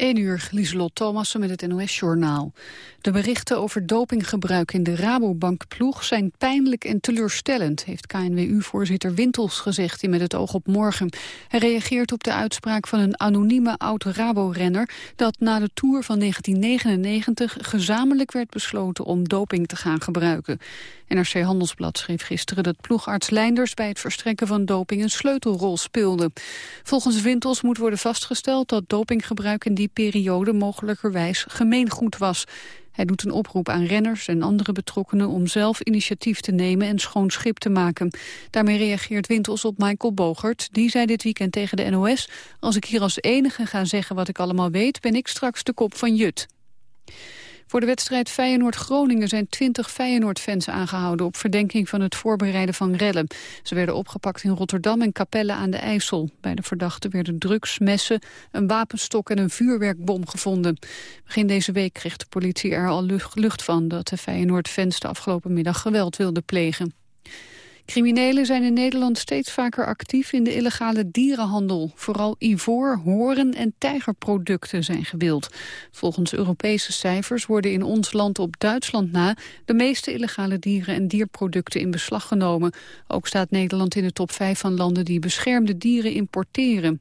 1 uur, Lieselot Thomassen met het NOS-journaal. De berichten over dopinggebruik in de Rabobank-ploeg zijn pijnlijk en teleurstellend, heeft KNWU-voorzitter Wintels gezegd in Met het oog op morgen. Hij reageert op de uitspraak van een anonieme oud-Rabo-renner dat na de Tour van 1999 gezamenlijk werd besloten om doping te gaan gebruiken. NRC Handelsblad schreef gisteren dat ploegarts Leinders bij het verstrekken van doping een sleutelrol speelde. Volgens Wintels moet worden vastgesteld dat dopinggebruik in die periode mogelijkerwijs gemeengoed was. Hij doet een oproep aan renners en andere betrokkenen om zelf initiatief te nemen en schoon schip te maken. Daarmee reageert Wintels op Michael Bogert. Die zei dit weekend tegen de NOS, als ik hier als enige ga zeggen wat ik allemaal weet, ben ik straks de kop van Jut. Voor de wedstrijd Feyenoord-Groningen zijn 20 Feyenoord-fans aangehouden... op verdenking van het voorbereiden van rellen. Ze werden opgepakt in Rotterdam en Capelle aan de IJssel. Bij de verdachten werden drugs, messen, een wapenstok en een vuurwerkbom gevonden. Begin deze week kreeg de politie er al lucht, van... dat de Feyenoord-fans de afgelopen middag geweld wilden plegen. Criminelen zijn in Nederland steeds vaker actief in de illegale dierenhandel. Vooral ivoor, horen en tijgerproducten zijn gewild. Volgens Europese cijfers worden in ons land op Duitsland na... de meeste illegale dieren en dierproducten in beslag genomen. Ook staat Nederland in de top 5 van landen die beschermde dieren importeren.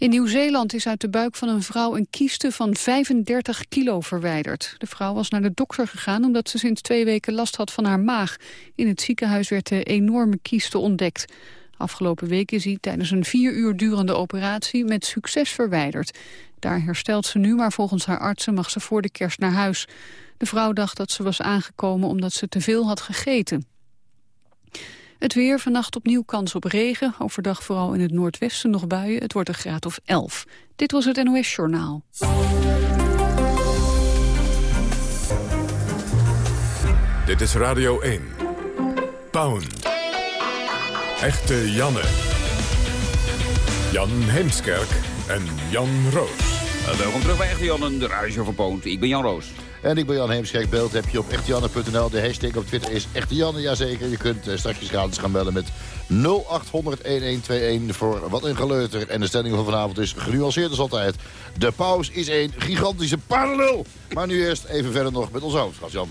In Nieuw-Zeeland is uit de buik van een vrouw een kieste van 35 kilo verwijderd. De vrouw was naar de dokter gegaan omdat ze sinds twee weken last had van haar maag. In het ziekenhuis werd de enorme kieste ontdekt. Afgelopen week is hij tijdens een vier uur durende operatie met succes verwijderd. Daar herstelt ze nu, maar volgens haar artsen mag ze voor de kerst naar huis. De vrouw dacht dat ze was aangekomen omdat ze te veel had gegeten. Het weer, vannacht opnieuw kans op regen. Overdag vooral in het noordwesten nog buien. Het wordt een graad of 11. Dit was het NOS Journaal. Dit is Radio 1. Pound. Echte Janne. Jan Heemskerk en Jan Roos. welkom terug bij Echte Janne, de radio van Poont. Ik ben Jan Roos. En ik ben Jan Heemskerk. Beeld heb je op echtejanne.nl. De hashtag op Twitter is echtejanne, jazeker. Je kunt uh, straks gratis gaan bellen met 0800-1121 voor wat een geleuter. En de stelling van vanavond is genuanceerd als altijd. De paus is een gigantische parallel. Maar nu eerst even verder nog met ons hoofdgast, Jan.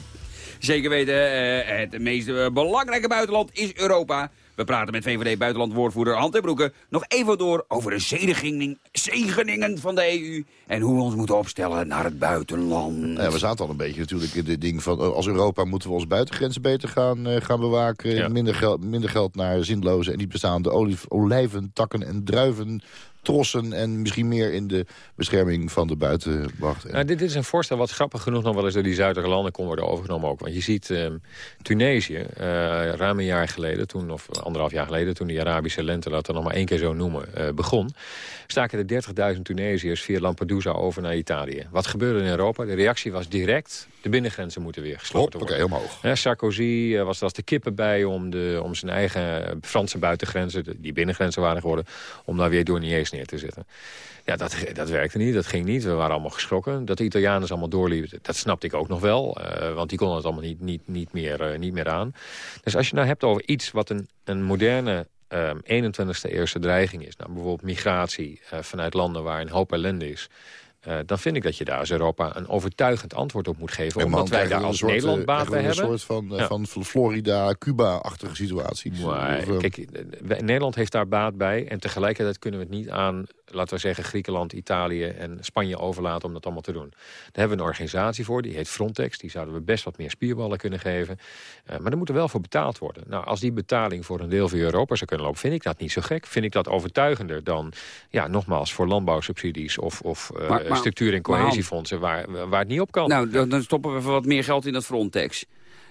Zeker weten, uh, het meest eh, belangrijke buitenland is Europa. We praten met VVD-buitenlandwoordvoerder Hans Broeke nog even door over de zegeningen van de EU... en hoe we ons moeten opstellen naar het buitenland. Ja, we zaten al een beetje natuurlijk in dit ding van... als Europa moeten we ons buitengrenzen beter gaan, uh, gaan bewaken. Minder, geld, minder geld naar zinloze en niet bestaande olijf, olijven, takken en druiven trossen en misschien meer in de bescherming van de buitenwacht. Nou, dit is een voorstel wat grappig genoeg nog wel eens door die zuidere landen kon worden overgenomen ook. Want je ziet uh, Tunesië, uh, ruim een jaar geleden, toen, of anderhalf jaar geleden... toen die Arabische lente, laten we nog maar één keer zo noemen, uh, begon... staken de 30.000 Tunesiërs via Lampedusa over naar Italië. Wat gebeurde in Europa? De reactie was direct, de binnengrenzen moeten weer gesloten worden. Oké, omhoog. Sarkozy was er als de kippen bij om, de, om zijn eigen Franse buitengrenzen... die binnengrenzen waren geworden, om daar weer door niet eens neer te zetten. Ja, dat, dat werkte niet, dat ging niet. We waren allemaal geschrokken. Dat de Italianen allemaal doorliepen, dat snapte ik ook nog wel. Uh, want die konden het allemaal niet, niet, niet, meer, uh, niet meer aan. Dus als je nou hebt over iets wat een, een moderne um, 21ste eeuwse dreiging is... Nou, bijvoorbeeld migratie uh, vanuit landen waar een hoop ellende is... Uh, dan vind ik dat je daar als Europa een overtuigend antwoord op moet geven. omdat wij daar als soort, Nederland baat bij hebben. Een soort van, ja. van Florida-Cuba-achtige situatie. Maar, kijk, Nederland heeft daar baat bij. En tegelijkertijd kunnen we het niet aan laten we zeggen, Griekenland, Italië en Spanje overlaten om dat allemaal te doen. Daar hebben we een organisatie voor, die heet Frontex. Die zouden we best wat meer spierballen kunnen geven. Uh, maar er moet er wel voor betaald worden. Nou, als die betaling voor een deel van Europa zou kunnen lopen, vind ik dat niet zo gek. Vind ik dat overtuigender dan, ja, nogmaals, voor landbouwsubsidies of, of uh, maar, maar, structuur- en cohesiefondsen waar, waar het niet op kan. Nou, dan, stoppen we wat meer geld in dat Frontex.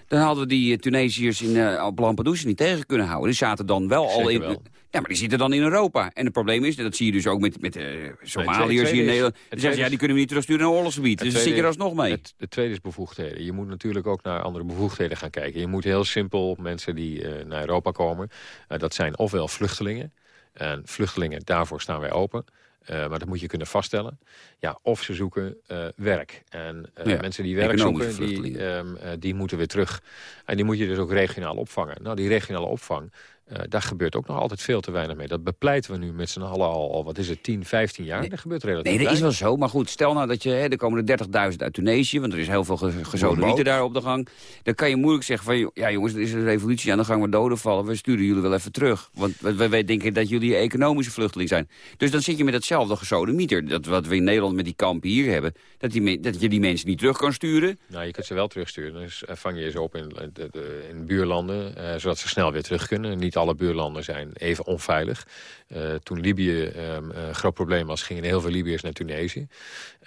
Dan hadden we die Tunesiërs in, uh, op Lampedusa niet tegen kunnen houden. Die zaten dan wel al in... Wel. Ja, maar die zitten dan in Europa. En het probleem is, dat zie je dus ook met, met uh, Somaliërs hier in Nederland... zeggen, ja, die kunnen we niet terugsturen naar oorlogsgebied. Dus dat zit je er alsnog mee. Het, de tweede is bevoegdheden. Je moet natuurlijk ook naar andere bevoegdheden gaan kijken. Je moet heel simpel mensen die uh, naar Europa komen... Uh, dat zijn ofwel vluchtelingen. En vluchtelingen, daarvoor staan wij open. Uh, maar dat moet je kunnen vaststellen. Ja, of ze zoeken uh, werk. En uh, ja, mensen die werk zoeken, die, um, die moeten weer terug. En die moet je dus ook regionaal opvangen. Nou, die regionale opvang, Uh, daar gebeurt ook nog altijd veel te weinig mee. Dat bepleiten we nu met z'n allen al, al, wat is het, 10, 15 jaar. Nee, dat gebeurt relatief Nee, dat is wel zo. Maar goed, stel nou dat je, hè, er komen er 30.000 uit Tunesië... want er is heel veel ge daar op de gang. Dan kan je moeilijk zeggen van, ja jongens, er is een revolutie aan de gang waar doden vallen. We sturen jullie wel even terug. Want wij, wij denken dat jullie economische vluchteling zijn. Dus dan zit je met hetzelfde gesodemieter. Dat wat we in Nederland met die kampen hier hebben. Dat, die, dat je die mensen niet terug kan sturen. Nou, je kunt ze wel terugsturen. Dus vang je ze op in, de, in buurlanden, uh, zodat ze snel weer terug kunnen. Niet alle buurlanden zijn even onveilig. Uh, toen Libië um, een groot probleem was, gingen heel veel Libiërs naar Tunesië.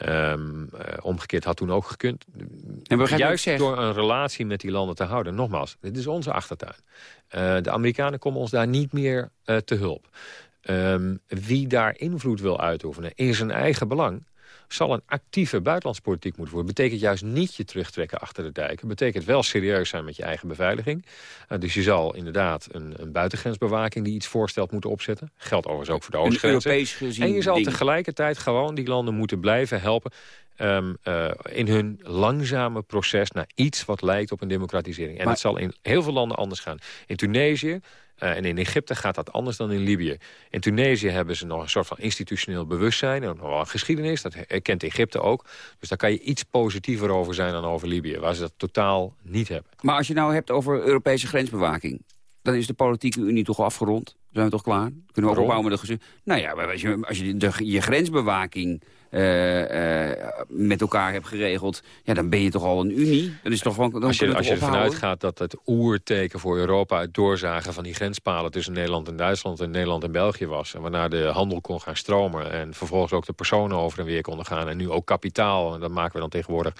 Um, uh, omgekeerd had toen ook gekund. En we Juist door een relatie met die landen te houden. Nogmaals, dit is onze achtertuin. Uh, de Amerikanen komen ons daar niet meer te hulp. Um, wie daar invloed wil uitoefenen in zijn eigen belang zal een actieve buitenlandspolitiek moeten worden. Betekent juist niet je terugtrekken achter de dijken. Betekent wel serieus zijn met je eigen beveiliging. Uh, dus je zal inderdaad een, een, buitengrensbewaking die iets voorstelt moeten opzetten. Geldt overigens ook voor de oostgrenzen. En je zal tegelijkertijd gewoon die landen moeten blijven helpen... Um, uh, in hun langzame proces naar iets wat lijkt op een democratisering. En maar... dat zal in heel veel landen anders gaan. In Tunesië uh, en in Egypte gaat dat anders dan in Libië. In Tunesië hebben ze nog een soort van institutioneel bewustzijn. En nog wel geschiedenis, dat herkent Egypte ook. Dus daar kan je iets positiever over zijn dan over Libië. Waar ze dat totaal niet hebben. Maar als je nou hebt over Europese grensbewaking... dan is de politieke unie toch afgerond? Zijn we toch klaar? Kunnen we ook opbouwen met de gezin? Nou ja, als je, als je de, je grensbewaking uh, met elkaar hebt geregeld... Ja, dan ben je toch al een unie? Dan is toch gewoon, dan als je, als je ervan uitgaat dat het oerteken voor Europa... het doorzagen van die grenspalen tussen Nederland en Duitsland... en Nederland en België was... en waarna de handel kon gaan stromen... en vervolgens ook de personen over en weer konden gaan... en nu ook kapitaal, en dat maken we dan tegenwoordig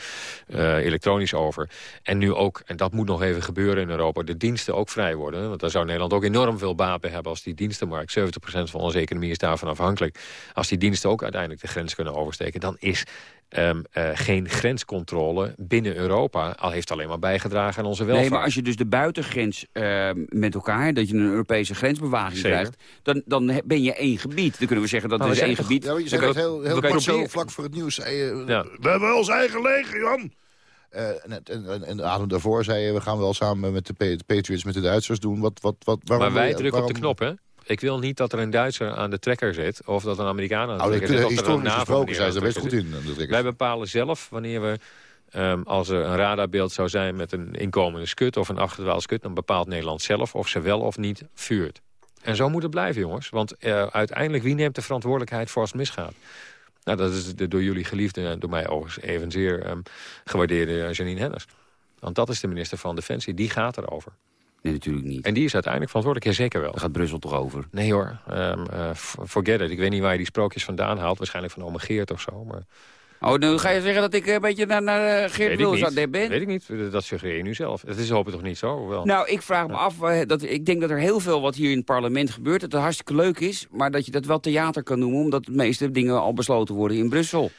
uh, elektronisch over. En nu ook, en dat moet nog even gebeuren in Europa... de diensten ook vrij worden. Want daar zou Nederland ook enorm veel baat bij hebben... als die dienstenmarkt, 70% van onze economie is daarvan afhankelijk... als die diensten ook uiteindelijk de grens kunnen oversteken... dan is um, uh, geen grenscontrole binnen Europa. Al heeft alleen maar bijgedragen aan onze welvaart. Nee, maar als je dus de buitengrens uh, met elkaar... dat je een Europese grensbewaking Zeker. krijgt... Dan, dan ben je één gebied. Dan kunnen we zeggen dat nou, is één gebied. Ja, je zegt het heel, heel kort zo vlak voor het nieuws. Ja. We hebben ons eigen leger, Jan. Uh, en, en, en, de adem daarvoor zei je, we gaan wel samen met de, Patriots met de Duitsers doen. Wat, wat, wat, waarom, maar wij drukken op de knop, hè? Ik wil niet dat er een Duitser aan de trekker zit. Of dat een Amerikaan aan de trekker zit. Er een NAVO zijn ze best goed in. Wij bepalen zelf wanneer we... Um, als er een radarbeeld zou zijn met een inkomende skut of een achterwaalskut... dan bepaalt Nederland zelf of ze wel of niet vuurt. En zo moet het blijven, jongens. Want uh, uiteindelijk, wie neemt de verantwoordelijkheid voor als het misgaat? Nou, dat is de door jullie geliefde en door mij overigens evenzeer um, gewaardeerde Janine Hennis. Want dat is de minister van Defensie, die gaat erover. Nee, natuurlijk niet. En die is uiteindelijk verantwoordelijk, ja, zeker wel. Daar gaat Brussel toch over? Nee hoor, um, uh, forget it. Ik weet niet waar je die sprookjes vandaan haalt. Waarschijnlijk van Ome Geert of zo, maar... Oh, nu ga je zeggen dat ik een beetje naar, naar eh, Geert Wilders ben? Weet ik niet, dat suggereer je nu zelf. Dat is hopelijk toch niet zo? Wel? Nou, ik vraag me af, eh, dat, ik denk dat er heel veel wat hier in het parlement gebeurt... dat het hartstikke leuk is, maar dat je dat wel theater kan noemen... omdat de meeste dingen al besloten worden in Brussel.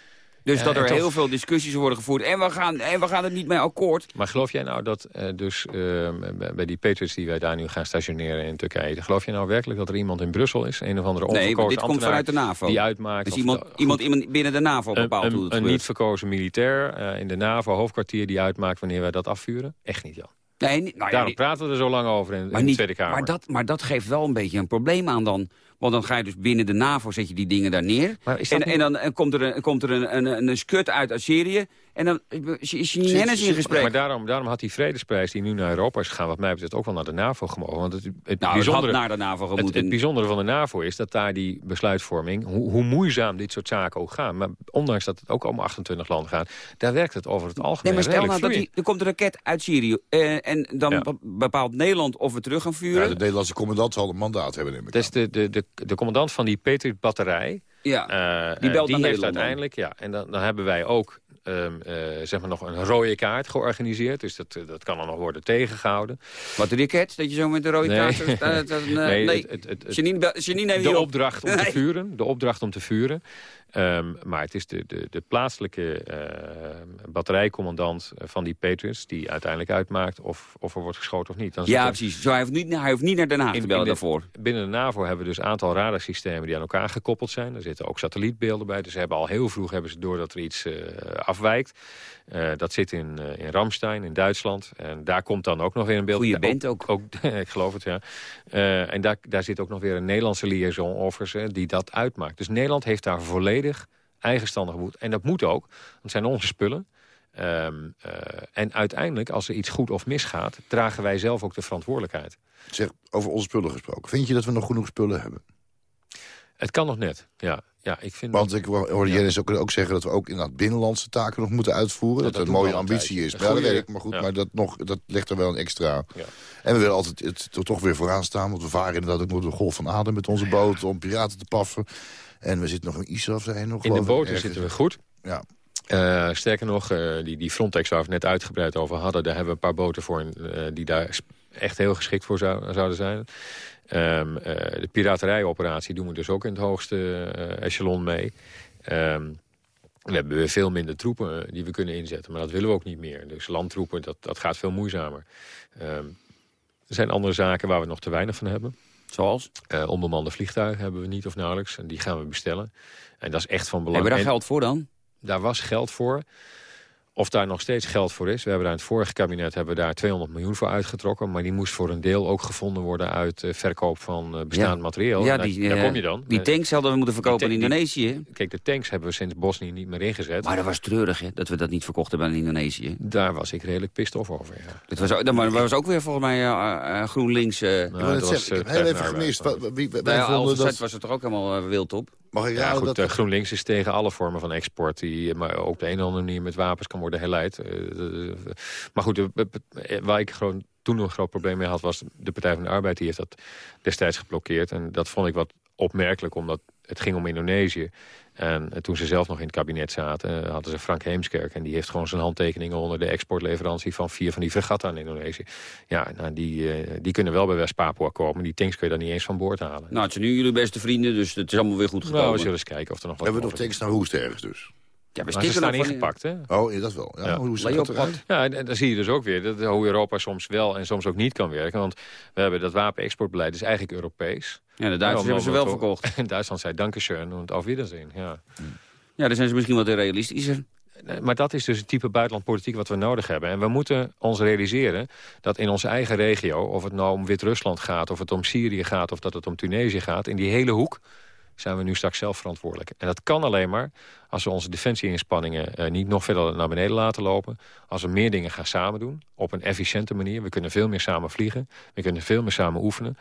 Dus dat er heel veel discussies worden gevoerd. En we, gaan, en we gaan het niet mee akkoord. Maar geloof jij nou dat uh, dus uh, bij die Patriots die wij daar nu gaan stationeren in Turkije... geloof je nou werkelijk dat er iemand in Brussel is? Een of andere Nee, maar dit komt vanuit de NAVO. Die uitmaakt... Dus iemand, iemand, iemand binnen de NAVO bepaalt een, hoe het Een niet verkozen militair uh, in de NAVO-hoofdkwartier die uitmaakt wanneer wij dat afvuren? Echt niet, Jan. Nee, nou ja, Daarom praten we er zo lang over in, in de Tweede Kamer. Maar dat, maar dat geeft wel een beetje een probleem aan dan. Want dan ga je dus binnen de NAVO, zet je die dingen daar neer. En, en, dan komt er, een, komt er een, een, een, skut uit uit Syrië. En dan is je niet Hennis in gesprek. Maar daarom, daarom had die vredesprijs die nu naar Europa is gegaan... wat mij betreft ook wel naar de NAVO gemogen. Want het, het, nou, bijzondere, naar de NAVO het, het, bijzondere van de NAVO is dat daar die besluitvorming... Hoe, hoe, moeizaam dit soort zaken ook gaan... maar ondanks dat het ook om 28 landen gaat... daar werkt het over het algemeen nee, maar stel nou dat die, er komt een raket uit Syrië... Eh, en dan bepaalt Nederland of we terug gaan vuren. Ja, de Nederlandse commandant zal een mandaat hebben. Dat is de, de, de, de commandant van die Patriot-batterij... Ja, uh, die belt die heeft uiteindelijk, ja, en dan, dan hebben wij ook um, uh, zeg maar nog een rode kaart georganiseerd. Dus dat, eh, dat kan dan nog worden tegengehouden. Wat de raket? Dat je zo met de rode kaart... Nee, dat, dat, nee, nee. Het, het, het, Janine, Janine de opdracht om te vuren. De opdracht om te vuren. Ehm, maar het is de, de, de plaatselijke batterijcommandant van die Patriots... die uiteindelijk uitmaakt of, of er wordt geschoten of niet. Dan ja, precies. Zo, hij, hoeft niet, hij hoeft niet naar Den Haag te bellen daarvoor. Binnen de NAVO hebben we dus een aantal radarsystemen die aan elkaar gekoppeld zijn. Er zitten ook satellietbeelden bij. Dus ze hebben al heel vroeg hebben ze door dat er iets afwijkt. Dat zit in, in Ramstein, in Duitsland. En daar komt dan ook nog weer een beeld. Goeie bent ook. ook. ik geloof het, ja. en daar, daar zit ook nog weer een Nederlandse liaison officer die dat uitmaakt. Dus Nederland heeft daar volledig eigenstandig moet. En dat moet ook, want het zijn onze spullen. Ehm, eh, en uiteindelijk, als er iets goed of misgaat... dragen wij zelf ook de verantwoordelijkheid. Zeg, over onze spullen gesproken. Vind je dat we nog genoeg spullen hebben? Het kan nog net, ja. Ja ik vind Want ik hoorde ja. Jennis ook, ook zeggen dat we ook in dat binnenlandse taken nog moeten uitvoeren. Dat, dat, een mooie ambitie is. Ja, dat weet ik, maar goed, maar dat, nog, dat ligt er wel een extra. Ja. En we willen altijd het, toch weer vooraan staan. Want we varen inderdaad ook nog de golf van adem met onze boot om piraten te paffen. En we zitten nog in ISAF. Zijn nog, in de boten zitten we goed. Ja. Uh, sterker nog, uh, die, die Frontex waar we het net uitgebreid over hadden... daar hebben we een paar boten voor uh, die daar echt heel geschikt voor zou, zouden zijn. Um, de piraterijoperatie doen we dus ook in het hoogste echelon mee. Um, we hebben weer veel minder troepen die we kunnen inzetten. Maar dat willen we ook niet meer. Dus landtroepen, dat, dat gaat veel moeizamer. Um, er zijn andere zaken waar we nog te weinig van hebben. Zoals? Uh, onbemande vliegtuigen hebben we niet of nauwelijks. En die gaan we bestellen. En dat is echt van belang. Hebben we daar geld voor dan? Daar was geld voor. Of daar nog steeds geld voor is. We hebben daar in het vorige kabinet hebben we daar 200 miljoen voor uitgetrokken. Maar die moest voor een deel ook gevonden worden uit uh, verkoop van uh, bestaand materieel. Ja, die, daar, kom je dan. Die tanks hadden we moeten verkopen in Indonesië. kijk, de tanks hebben we sinds Bosnië niet meer ingezet. Maar dat was treurig hè, dat we dat niet verkocht hebben in Indonesië. Daar was ik redelijk pist over, ja. Dit was, ook, maar was ook weer volgens mij uh, GroenLinks... Nou, dat was, ik heb heel even gemist. Wie, wij nou ja, dat... was het er ook helemaal wild op. Mag ik ja, goed, dat... GroenLinks is tegen alle vormen van export... die maar ook op de een of andere manier met wapens kan worden herleid. maar goed, waar ik gewoon toen nog een groot probleem mee had... was de Partij van de Arbeid, die heeft dat destijds geblokkeerd. En dat vond ik wat opmerkelijk, omdat het ging om Indonesië. En toen ze zelf nog in het kabinet zaten, hadden ze Frank Heemskerk. En die heeft gewoon zijn handtekeningen onder de exportleverantie van vier van die fregatten aan Indonesië. Ja, nou, die, uh, die kunnen wel bij West-Papua komen. Die tanks kun je dan niet eens van boord halen. Nou, het zijn nu jullie beste vrienden, dus het is allemaal weer goed nou, gekomen. Nou, we zullen eens kijken of er nog wat Hebben we nog tanks naar Hoest ergens dus? Ja, we maar ze staan ingepakt, hè? Oh, dat wel. Ja, Hoe ziet dat eruit? Ja, en dan zie je dus ook weer dat, hoe Europa soms wel en soms ook niet kan werken. Want we hebben dat wapenexportbeleid is eigenlijk Europees. Ja, de Duitsers hebben ze wel verkocht. En Duitsland zei dankeschön en auf Wiedersehen. Ja. ja, dan zijn ze misschien wat realistischer. Maar dat is dus het type buitenlandpolitiek wat we nodig hebben. En we moeten ons realiseren dat in onze eigen regio... of het nou om Wit-Rusland gaat, of het om Syrië gaat... of dat het om Tunesië gaat, in die hele hoek zijn we nu straks zelf verantwoordelijk. En dat kan alleen maar als we onze defensieinspanningen uh, niet nog verder naar beneden laten lopen. Als we meer dingen gaan samen doen, op een efficiënte manier. We kunnen veel meer samen vliegen, we kunnen veel meer samen oefenen.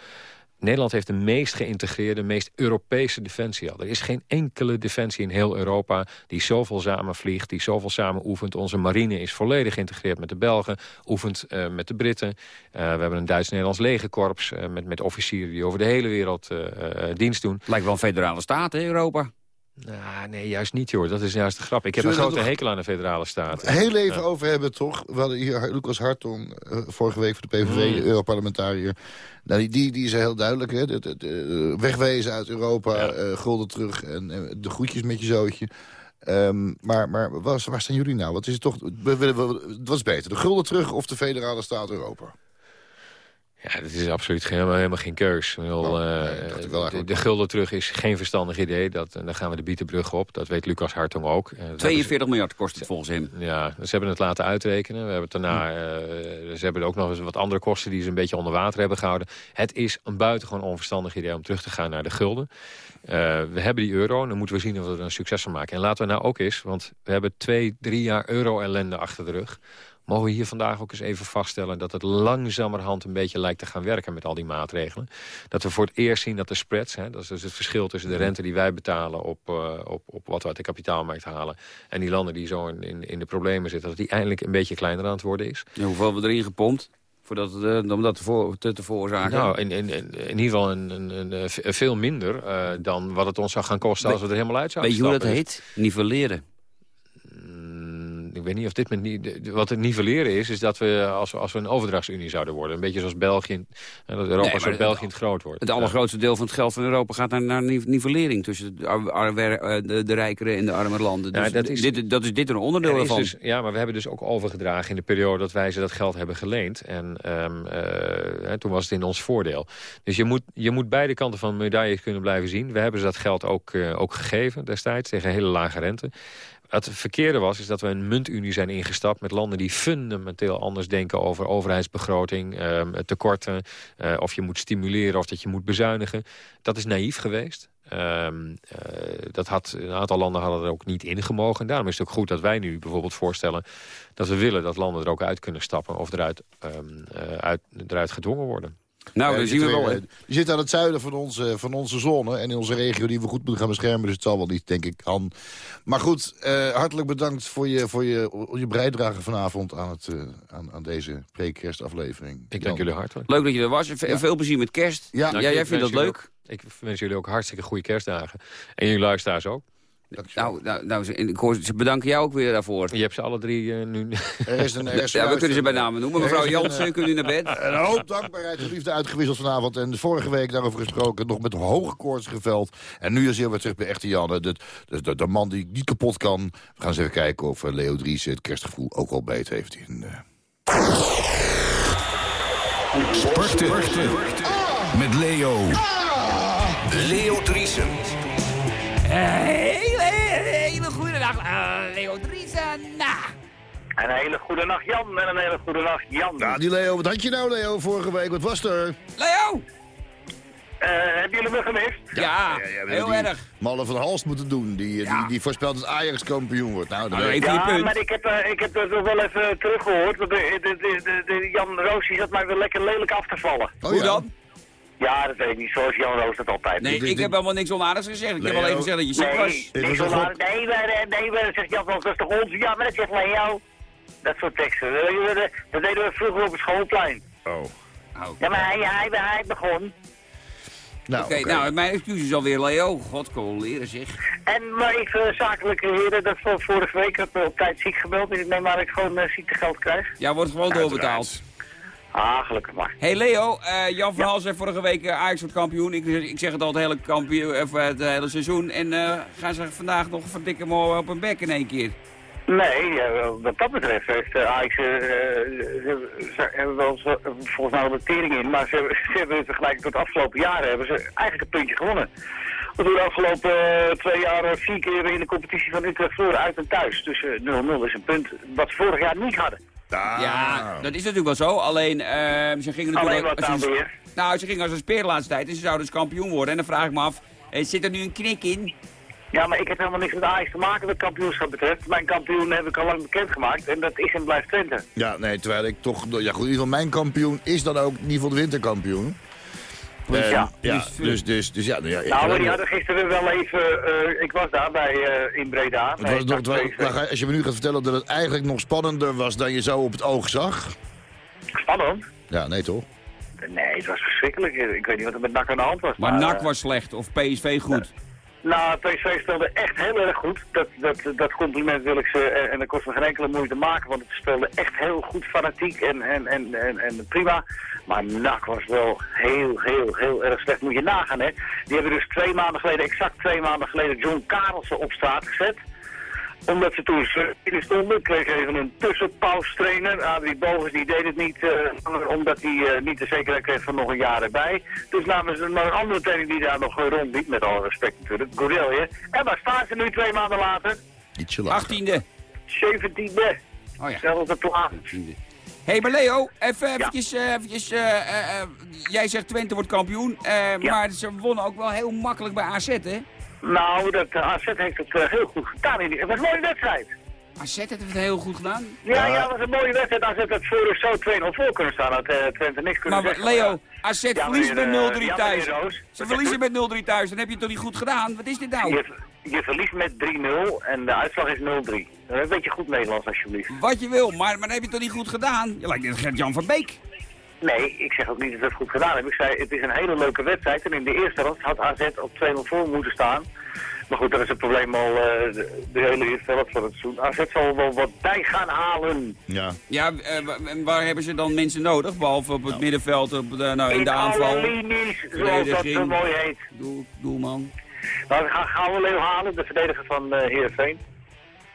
Nederland heeft de meest geïntegreerde, meest Europese defensie al. Er is geen enkele defensie in heel Europa die zoveel samen vliegt, die zoveel samen oefent. Onze marine is volledig geïntegreerd met de Belgen, oefent uh, met de Britten. Uh, we hebben een Duits-Nederlands legerkorps uh, met, met officieren die over de hele wereld dienst doen. Lijkt wel een federale staat, hè, Europa? Nou, nee, juist niet, hoor. Dat is juist de grap. Ik heb een grote hekel aan de federale staat. Heel even over hebben, toch? We hadden hier Lucas Hartong, uh, vorige week voor de PVV, mm. de Europarlementariër. Nou, die, die, die is heel duidelijk, hè? De, de, de wegwezen uit Europa, ja. uh, gulden terug en, en, de groetjes met je zootje. Um, maar maar waar, waar staan jullie nou? Wat is het toch? Wat is beter, de gulden terug of de federale staat Europa? Ja, dat is absoluut helemaal, helemaal geen keus. Oh, uh, de, de, gulden terug is geen verstandig idee. Dat, en dan gaan we de Bietenbrug op. Dat weet Lucas Hartong ook. Uh, 42 miljard kost het volgens hem. Ja, ze hebben het laten uitrekenen. We hebben het daarna, uh, ze hebben ook nog eens wat andere kosten... die ze een beetje onder water hebben gehouden. Het is een buitengewoon onverstandig idee om terug te gaan naar de gulden. Uh, we hebben die euro en dan moeten we zien of we er een succes van maken. En laten we nou ook eens, want we hebben twee, drie jaar euro-ellende achter de rug mogen we hier vandaag ook eens even vaststellen... dat het langzamerhand een beetje lijkt te gaan werken met al die maatregelen. Dat we voor het eerst zien dat de spreads... Hè, dat is dus het verschil tussen de rente die wij betalen... op, uh, op, op wat we uit de kapitaalmarkt halen... en die landen die zo in, in de problemen zitten... dat die eindelijk een beetje kleiner aan het worden is. Ja, hoeveel hebben we erin gepompt? Voordat, uh, om dat te, voor, te, te veroorzaken? Nou, in, in, in, in ieder geval een, een, een, veel minder uh, dan wat het ons zou gaan kosten... als we er helemaal uit zouden Weet je hoe dat heet? Nivelleren ik weet niet of dit met niet, wat het nivelleren is, is dat we als, als we een overdrachtsunie zouden worden. Een beetje zoals België, dat Europa nee, zoals België het groot wordt. Het allergrootste deel van het geld van Europa gaat naar, naar nivellering tussen de, de, de rijkere en de arme landen. Dus dat, is, dit, dat is dit een onderdeel ervan. Dus, ja, maar we hebben dus ook overgedragen in de periode dat wij ze dat geld hebben geleend. En um, uh, toen was het in ons voordeel. Dus je moet, je moet beide kanten van medailles kunnen blijven zien. We hebben ze dat geld ook, uh, ook gegeven destijds tegen hele lage rente. Het verkeerde was, is dat we een muntunie zijn ingestapt... met landen die fundamenteel anders denken over overheidsbegroting, eh, tekorten... Uh, of je moet stimuleren of dat je moet bezuinigen. Dat is naïef geweest. Um, uh, dat had, een aantal landen hadden er ook niet ingemogen. Daarom is het ook goed dat wij nu bijvoorbeeld voorstellen... dat we willen dat landen er ook uit kunnen stappen... of eruit, um, uh, uit, eruit gedwongen worden. Nou, dat zien we wel. Je zit aan het zuiden van onze, van onze zone en in onze regio die we goed moeten gaan beschermen. Dus het zal wel niet, denk ik, Han. Maar goed, uh, hartelijk bedankt voor je, voor je, je bijdrage vanavond aan, het, uh, aan, aan deze pre-kerstaflevering. Ik dank jullie hartelijk. Leuk dat je er was. Ja. Veel plezier met kerst. Ja, ja jij vindt dat leuk. Ook, ik wens jullie ook hartstikke goede kerstdagen. En jullie luisteraars ook. Nou, nou, nou ze bedanken jou ook weer daarvoor. Je hebt ze alle drie uh, nu... Er is een, er is ja, we kunnen ze bij naam noemen. Mevrouw Jansen, uh, kunt u naar bed? Een hoop dankbaarheid en liefde uitgewisseld vanavond. En vorige week daarover gesproken, nog met hoge koorts geveld. En nu is heel wat terug bij echte Janne. De, de, de, de, man die niet kapot kan. We gaan eens even kijken of uh, Leo Dries het kerstgevoel ook al beter heeft. In, uh... Sporten. Sporten. Met Leo. Leo Driesen. Dag, uh, Leo Driesen. Een hele goede nacht Jan en een hele goede nacht Jan. Ja, die Leo, wat had je nou Leo vorige week? Wat was er? Leo! Uh, hebben jullie me gemist? Ja, ja, ja heel erg. Malle van Halst moeten doen. Die, ja. die, die voorspelt dat Ajax kampioen wordt. Nou, nou ja, punt. maar ik heb, uh, ik heb dat nog wel even teruggehoord. De, de, de, de, Jan Roos zat mij weer lekker lelijk af te vallen. Oh, Hoe dan? Ja, dat weet ik niet. Zoals Jan Roos dat altijd Nee, ik heb helemaal niks onaardigs gezegd. Ik heb alleen gezegd dat je ziek was. Nee, niks onaardigs. Nee, maar, nee, maar zegt Jan Roos, dat is toch ons? Ja, maar dat zegt Leo. Dat soort teksten. Dat deden we vroeger op het schoolplein. Oh. Ja, maar hij, hij, hij begon. Nou, Oké, okay, nou, mijn excuses alweer, Leo. God, leren zich. En maar ik uh, zakelijke heren, dat voor vorige week heb ik op tijd ziek gebeld. Dus ik neem maar dat ik gewoon uh, ziektegeld krijg. Ja, wordt gewoon doorbetaald. Ah, gelukkig maar. Hey Leo, uh, Jan van ja. zei vorige week uh, Ajax wordt kampioen. Ik, ik, zeg het al het hele, kampioen, of, het hele seizoen. En uh, gaan ze vandaag nog verdikken mooi op een bek in één keer? Nee, wat dat betreft heeft Ajax, ze hebben wel volgens mij de tering in. Maar ze, ze hebben in vergelijking tot de afgelopen jaren hebben ze eigenlijk een puntje gewonnen. We doen de afgelopen twee jaar vier keer in de competitie van Utrecht verloren uit en thuis. Dus 0-0 is een punt wat ze vorig jaar niet hadden. Ja, dat is natuurlijk wel zo. Alleen, uh, ze gingen natuurlijk... Alleen wat weer? Nou, ze gingen als een speer de laatste tijd en ze zouden dus kampioen worden. En dan vraag ik me af, eh, zit er nu een knik in? Ja, maar ik heb helemaal niks met Ajax te maken wat kampioenschap betreft. Mijn kampioen heb ik al lang bekendgemaakt en dat is en blijft Twente. Ja, nee, terwijl ik toch... Ja, goed, in ieder geval mijn kampioen is dan ook in ieder geval de winterkampioen. Dus, ja. ja, dus, dus, dus ja. ja nou, die hadden gisteren wel even, uh, ik was daar bij, uh, in Breda. Het was, nog, was, als je me nu gaat vertellen dat het eigenlijk nog spannender was dan je zo op het oog zag. Spannend? Ja, nee toch? Nee, het was verschrikkelijk. Ik weet niet wat er met NAC aan de hand was. Maar, maar NAC was slecht of PSV goed? Nou, PSV speelde echt heel erg goed. Dat, dat, dat compliment wil ik ze, en dat kost me geen enkele moeite maken, want het speelde echt heel goed, fanatiek en, en, en, en, en prima. Maar NAC was wel heel, heel, heel erg slecht. Moet je nagaan, hè. Die hebben dus twee maanden geleden, exact twee maanden geleden, John Karelsen op straat gezet omdat ze toen in stonden, kreeg even een tussenpaustrainer. Adrie Bogens die deed het niet, uh, omdat hij uh, niet de zekerheid kreeg van nog een jaar erbij. Dus namen ze maar een andere trainer die daar nog rondliep, met alle respect natuurlijk, Gorilje. En waar staan ze nu twee maanden later? Ietsje later. 18e. 17e. Oh ja. Zelfde plaats. Hé, hey, maar Leo, even eventjes, ja. uh, eventjes uh, uh, jij zegt Twente wordt kampioen, ja. maar ze wonnen ook wel heel makkelijk bij AZ, hè? Nou, dat AZ heeft het heel goed gedaan. Het was een mooie wedstrijd. AZ heeft het heel goed gedaan? Ja, ja, het was een mooie wedstrijd. AZ had voor zo 2-0 voor kunnen staan. Had Twente niks kunnen Maar zeggen, Leo, AZ ja, verliest met 0-3 thuis. Ze verliezen met 0-3 thuis, dan heb je het toch niet goed gedaan? Wat is dit nou? Je, je verliest met 3-0 en de uitslag is 0-3. Een beetje goed Nederlands alsjeblieft. Wat je wil, maar, maar dan heb je het toch niet goed gedaan? Je lijkt net Gert-Jan van Beek. Nee, ik zeg ook niet dat we het goed gedaan hebben. Ik zei, het is een hele leuke wedstrijd. En in de eerste rand had AZ op 2-0 voor moeten staan. Maar goed, dat is het probleem al uh, de, de, hele eerste helft van het seizoen. AZ zal wel wat bij gaan halen. Ja, ja en waar hebben ze dan mensen nodig? Behalve op het nou. middenveld, op de, nou, in, in de aanval? linies, zoals dat zo mooi heet. Doel, doelman. Nou, we gaan, Leo halen, de verdediger van uh, Heerenveen.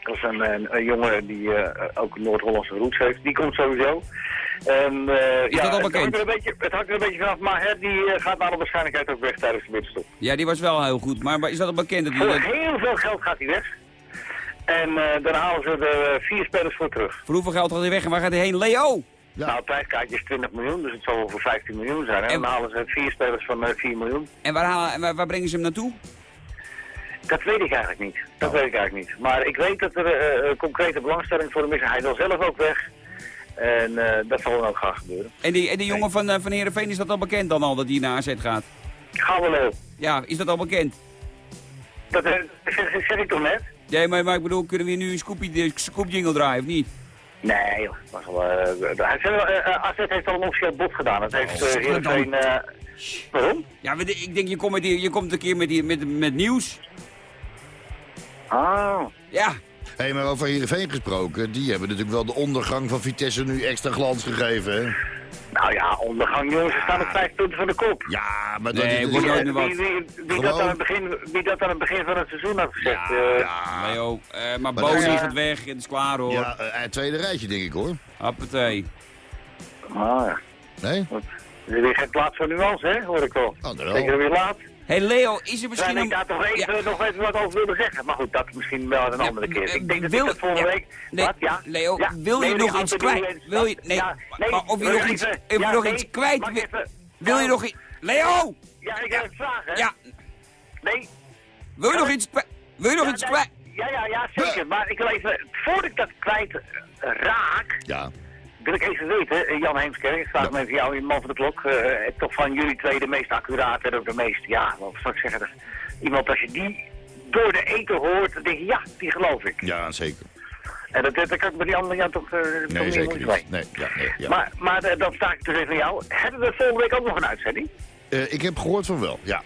Dat is een, een, een jongen die uh, ook Noord-Hollandse roots heeft. Die komt sowieso. Um, uh, is ja, dat al bekend? Het hangt, er een beetje, het hangt er een beetje vanaf, maar hè, die uh, gaat naar de waarschijnlijkheid ook weg tijdens de middenstop. Ja, die was wel heel goed, maar is dat al bekend? Dat voor heel veel geld gaat hij weg. En uh, dan halen ze er vier spelers voor terug. Voor hoeveel geld gaat hij weg en waar gaat hij heen? Leo! Ja. Nou, het prijskaartje is 20 miljoen, dus het zal wel voor 15 miljoen zijn. Hè? En dan halen ze vier spelers van 4 miljoen. En waar, halen, waar, waar brengen ze hem naartoe? Dat weet ik eigenlijk niet. Dat oh. weet ik eigenlijk niet. Maar ik weet dat er uh, concrete belangstelling voor hem is. Hij wil zelf ook weg. En uh, dat zal dan ook gaan gebeuren. En die, en die jongen van, uh, van Heerenveen, is dat al bekend dan al dat hij naar AZ gaat? Gaan we wel. Ja, is dat al bekend? Dat uh, zeg, zeg ik toch net? Nee, maar, maar ik bedoel, kunnen we nu een scoopie, scoop jingle draaien, of niet? Nee, joh. Uh, AZ heeft al een officieel bot gedaan. Het heeft uh, Heerenveen... waarom? Ja, ik denk, je komt, met je komt een keer met, die, met, met nieuws. Ah. Ja, hey, maar over Heerenveen gesproken, die hebben natuurlijk wel de ondergang van Vitesse nu extra glans gegeven, hè? Nou ja, ondergang jongens, ze staan op vijf punten van de kop. Ja, maar dat nee, is... Wie, wie, wie, wie dat aan het begin, wie dat aan het begin van het seizoen had gezegd. Ja, uh, ja. Leo, uh, maar, maar Boni is het weg, het is klaar hoor. Ja, uh, tweede rijtje denk ik hoor. Appetee. Ah ja. Nee? Er is weer geen plaats voor nuance, hè, hoor ik al. Oh, Zeker weer laat hey Leo, is er misschien... Ja, ik daar toch even, ja. nog even wat over wilde zeggen. Maar goed, dat misschien wel een andere keer. Ik denk dat wil, ik dat volgende week... Nee, wat? Ja? Leo, wil je nog iets kwijt? Wil je... Nee, nee maar of je nog iets, of je nog iets kwijt... Wil je nog iets... Leo! Ja, ik heb het vragen. Ja. Nee. Wil je nog iets kwijt? Wil je nog iets kwijt? Ja, ja, ja, zeker. Maar ik wil even, voordat ik dat kwijt raak... Ja wil ik even weten, eh, Jan Heemskerk, ik vraag ja. me even jou, man van de klok, uh, toch van jullie twee de meest accurate en ook de meest, ja, wat zou ik zeggen, iemand als je die door de eten hoort, dan denk je, ja, die geloof ik. Ja, zeker. En dat, dat kan ik bij die andere Jan toch uh, nee, zeker niet. Nee, ja, nee, ja. Maar, maar dan sta ik dus even van jou. Hebben we volgende week ook nog een uitzending? Uh, ik heb gehoord van wel, ja.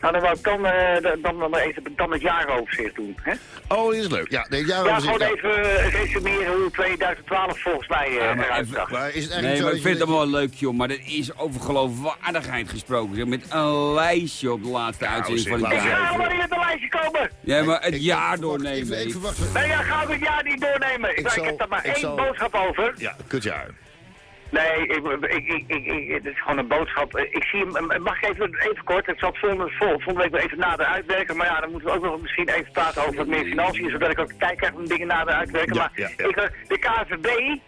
Nou, dan wou ik dan, uh, dan, dan, even, dan het jaaroverzicht doen. Hè? Oh, dat is leuk. Ja, nee, ja gewoon ja. even uh, resumeren hoe 2012 volgens mij uh, ja, maar eruit zag. Maar is het nee, maar ik vind het wel leuk, joh. Maar dit is over geloofwaardigheid gesproken. Met een lijstje op de laatste nou, uitzending van het jaar. Ik ga helemaal niet op een lijstje komen. Ja, maar het ik, jaar ik, doornemen. Even, even wachten. Nee, ja, ga het jaar niet doornemen. Ik, ik, zal, ik heb daar maar één zal... boodschap over. Ja, kutjaar. Nee, ik, ik, ik, ik, het is gewoon een boodschap. Ik zie hem, mag ik even, even kort, het zat volgende, volgende week wel even nader uitwerken. Maar ja, dan moeten we ook nog misschien even praten over wat meer financiën, zodat ik ook tijd krijg om dingen nader uitwerken. Ja, maar ja, ja. Ik, de KVB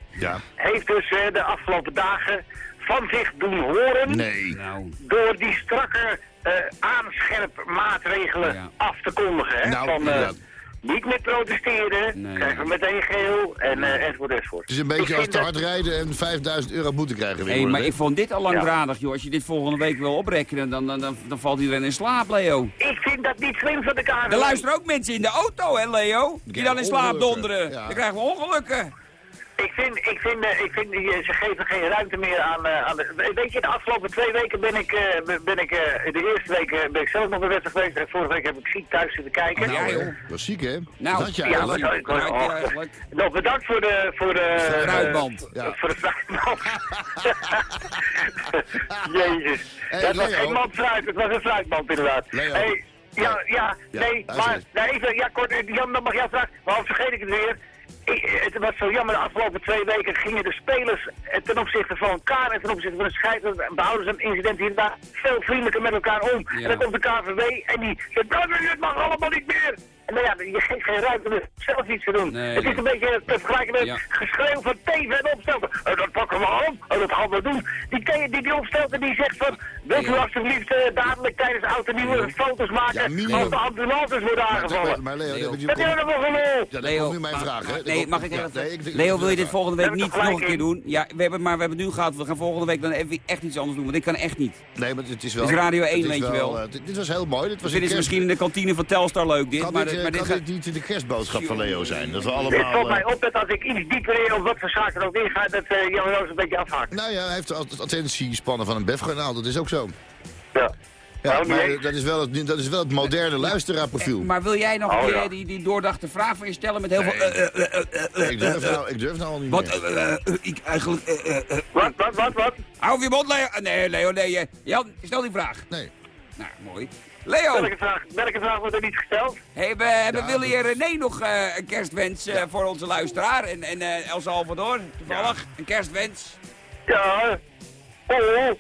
heeft dus uh, de afgelopen dagen van zich doen horen nee. nou. door die strakke uh, aanscherpmaatregelen af te kondigen. Hè, nou, van, uh, niet meer protesteren, nee. krijgen we meteen geel en uh, enzovoort enzovoort. Het is een beetje als te hard rijden en 5000 euro moeten krijgen. Nee, maar ik vond dit al langdradig, joh. Als je dit volgende week wil oprekken, dan, dan, dan, dan valt iedereen in slaap, Leo. Ik vind dat niet slim van de KVB. Er luisteren ook mensen in de auto, hè, Leo? Die dan in slaap donderen. Ja. Dan krijgen we ongelukken. Ik vind, ik vind, uh, ik vind uh, ze geven geen ruimte meer aan, uh, aan de, Weet je, de afgelopen twee weken ben ik, ben ik de eerste week ben ik zelf nog bij wedstrijd geweest. En vorige week heb ik ziek thuis zitten kijken. Nou, ja, joh. Was ziek, hè? Nou, dat ja, maar zo, ik was, oh, Nou, bedankt voor de... Voor de fruitband. Ja. Voor de fruitband. Jezus. Hey, dat Leo. was geen man fruit, het was een fruitband inderdaad. Leo. Hey, ja, ja, nee, maar nee, even, ja kort, Jan, dan mag jij vragen, waarom vergeet ik het weer? Het was zo jammer, de afgelopen twee weken gingen de spelers ten opzichte van elkaar en ten opzichte van de scheidsrechter behouden ze een incident hier daar veel vriendelijker met elkaar om. Ja. En dan komt de KVW en die zegt, dat het mag allemaal niet meer. Nou ja, je geeft geen ruimte om zelf iets te doen. Nee, het is een beetje te vergelijken met ja. geschreeuw van teven en opstelten. En dat pakken we aan, en dat gaan we doen. Die, die, die, die opstelten die zegt van, wilt u alsjeblieft uh, dadelijk tijdens oud en nieuwe foto's maken ja, als de ambulances worden aangevallen. Maar, maar Leo, Leo. dat is nog een lul. Ja, Leo, nu mijn vraag, hè? Nee, mag ik even... Nee, ik, Leo, wil je dit volgende week niet nog een keer doen? Ja, we hebben, maar we hebben nu gehad, we gaan volgende week dan even echt iets anders doen, want dit kan echt niet. Nee, maar het is wel... Het is Radio 1, weet je wel. Uh, dit, dit was heel mooi. Dit was dit is misschien in de kantine van Telstar leuk, dit. Kan maar dit, maar dit, gaat... niet de kerstboodschap van Leo zijn? Dat we allemaal... Het valt mij op dat als ik iets dieper in op wat voor zaken ook inga, dat uh, Jan Roos een beetje afhaakt. Nou ja, hij heeft de attentiespannen van een befgarnaal, dat is ook zo. Ja. Ja, maar dat is, wel het, dat is wel het moderne luisteraarprofiel. Maar wil jij nog Oh, een ja. keer die, die doordachte vraag van je stellen met heel veel... eh, eh, eh, eh, eh, Ik durf nou, ik durf nou al niet Wat, meer. eh, eh, ik eigenlijk... eh, eh, eh, Wat, wat, wat, wat? Hou je mond, Leo. Eh, Nee, Leo, nee. eh, Jan, stel die vraag. Nee. Nou, mooi. Leo, Welke vraag, welke vraag wordt er niet gesteld? hebben, hebben Ja, Willy en René nog eh, een kerstwens eh, voor onze luisteraar? En, en eh, El Salvador, toevallig, een kerstwens? Ja. Oh, oh.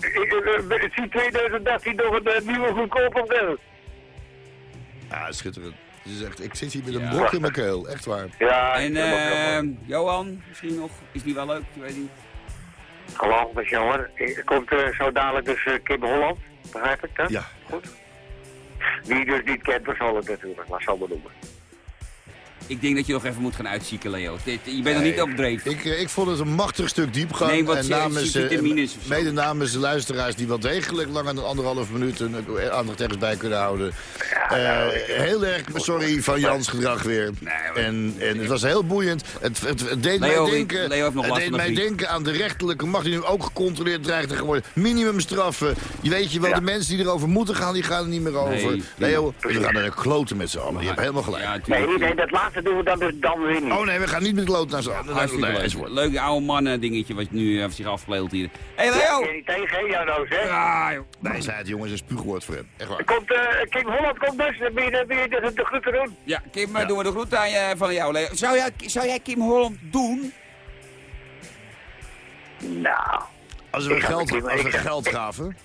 Ik, ik, ik zie 2013 nog een nieuwe goedkoop model. Ja, schitterend. Het is echt, ik zit hier met een Ja. brok in mijn keel, echt waar. Ja, En. Johan, misschien nog? Is die wel leuk? Ik weet niet. Dat is jammer. Er komt eh, zo dadelijk dus eh, Kim Holland, begrijp ik dat? Ja. Goed. Wie dus niet kent, het natuurlijk, maar zal maar noemen. Ik denk dat je nog even moet gaan uitzieken, Leo. Dit- Je bent nog niet op dreef. Ik, eh, ik vond het een machtig stuk diepgang. Neem wat en namens, eh, C-vitamines of zo. mede namens de luisteraars die wel degelijk langer dan anderhalf minuut een eh, aandacht ergens bij kunnen houden. Eh, heel erg sorry van Jans gedrag weer. en, en het was heel boeiend. Het, het, het deed Leo, mij denken, Leo heeft nog het deed mij denken aan de rechterlijke macht die nu ook gecontroleerd dreigt te worden. Minimumstraffen. Je weet je wel, Ja. de mensen die erover moeten gaan, die gaan er niet meer over. Nee, Leo, we gaan er een kloten met z'n allen. Je hebt helemaal gelijk. Ja, Nee, nee, dat laatste doen we dan dus dan weer niet. Oh nee, we gaan niet met kloten naar Nee, leuk. oude mannen dingetje wat nu eh, zich afspeelt hier. Hé hey, Ja, Leo! niet tegen, jou nou, zeg. Ja, joh. Nee, zei het jongens, een spuugwoord voor hem. Echt waar. Komt, eh, King Holland komt dus, dan ben je, dan ben je de, de groeten doen. Ja, Kim, eh, doen we de groet aan je, van jou, Leo. Zou jij, zou jij Kim Holland doen? Nou, Als we geld, Kim- als we geld gaven.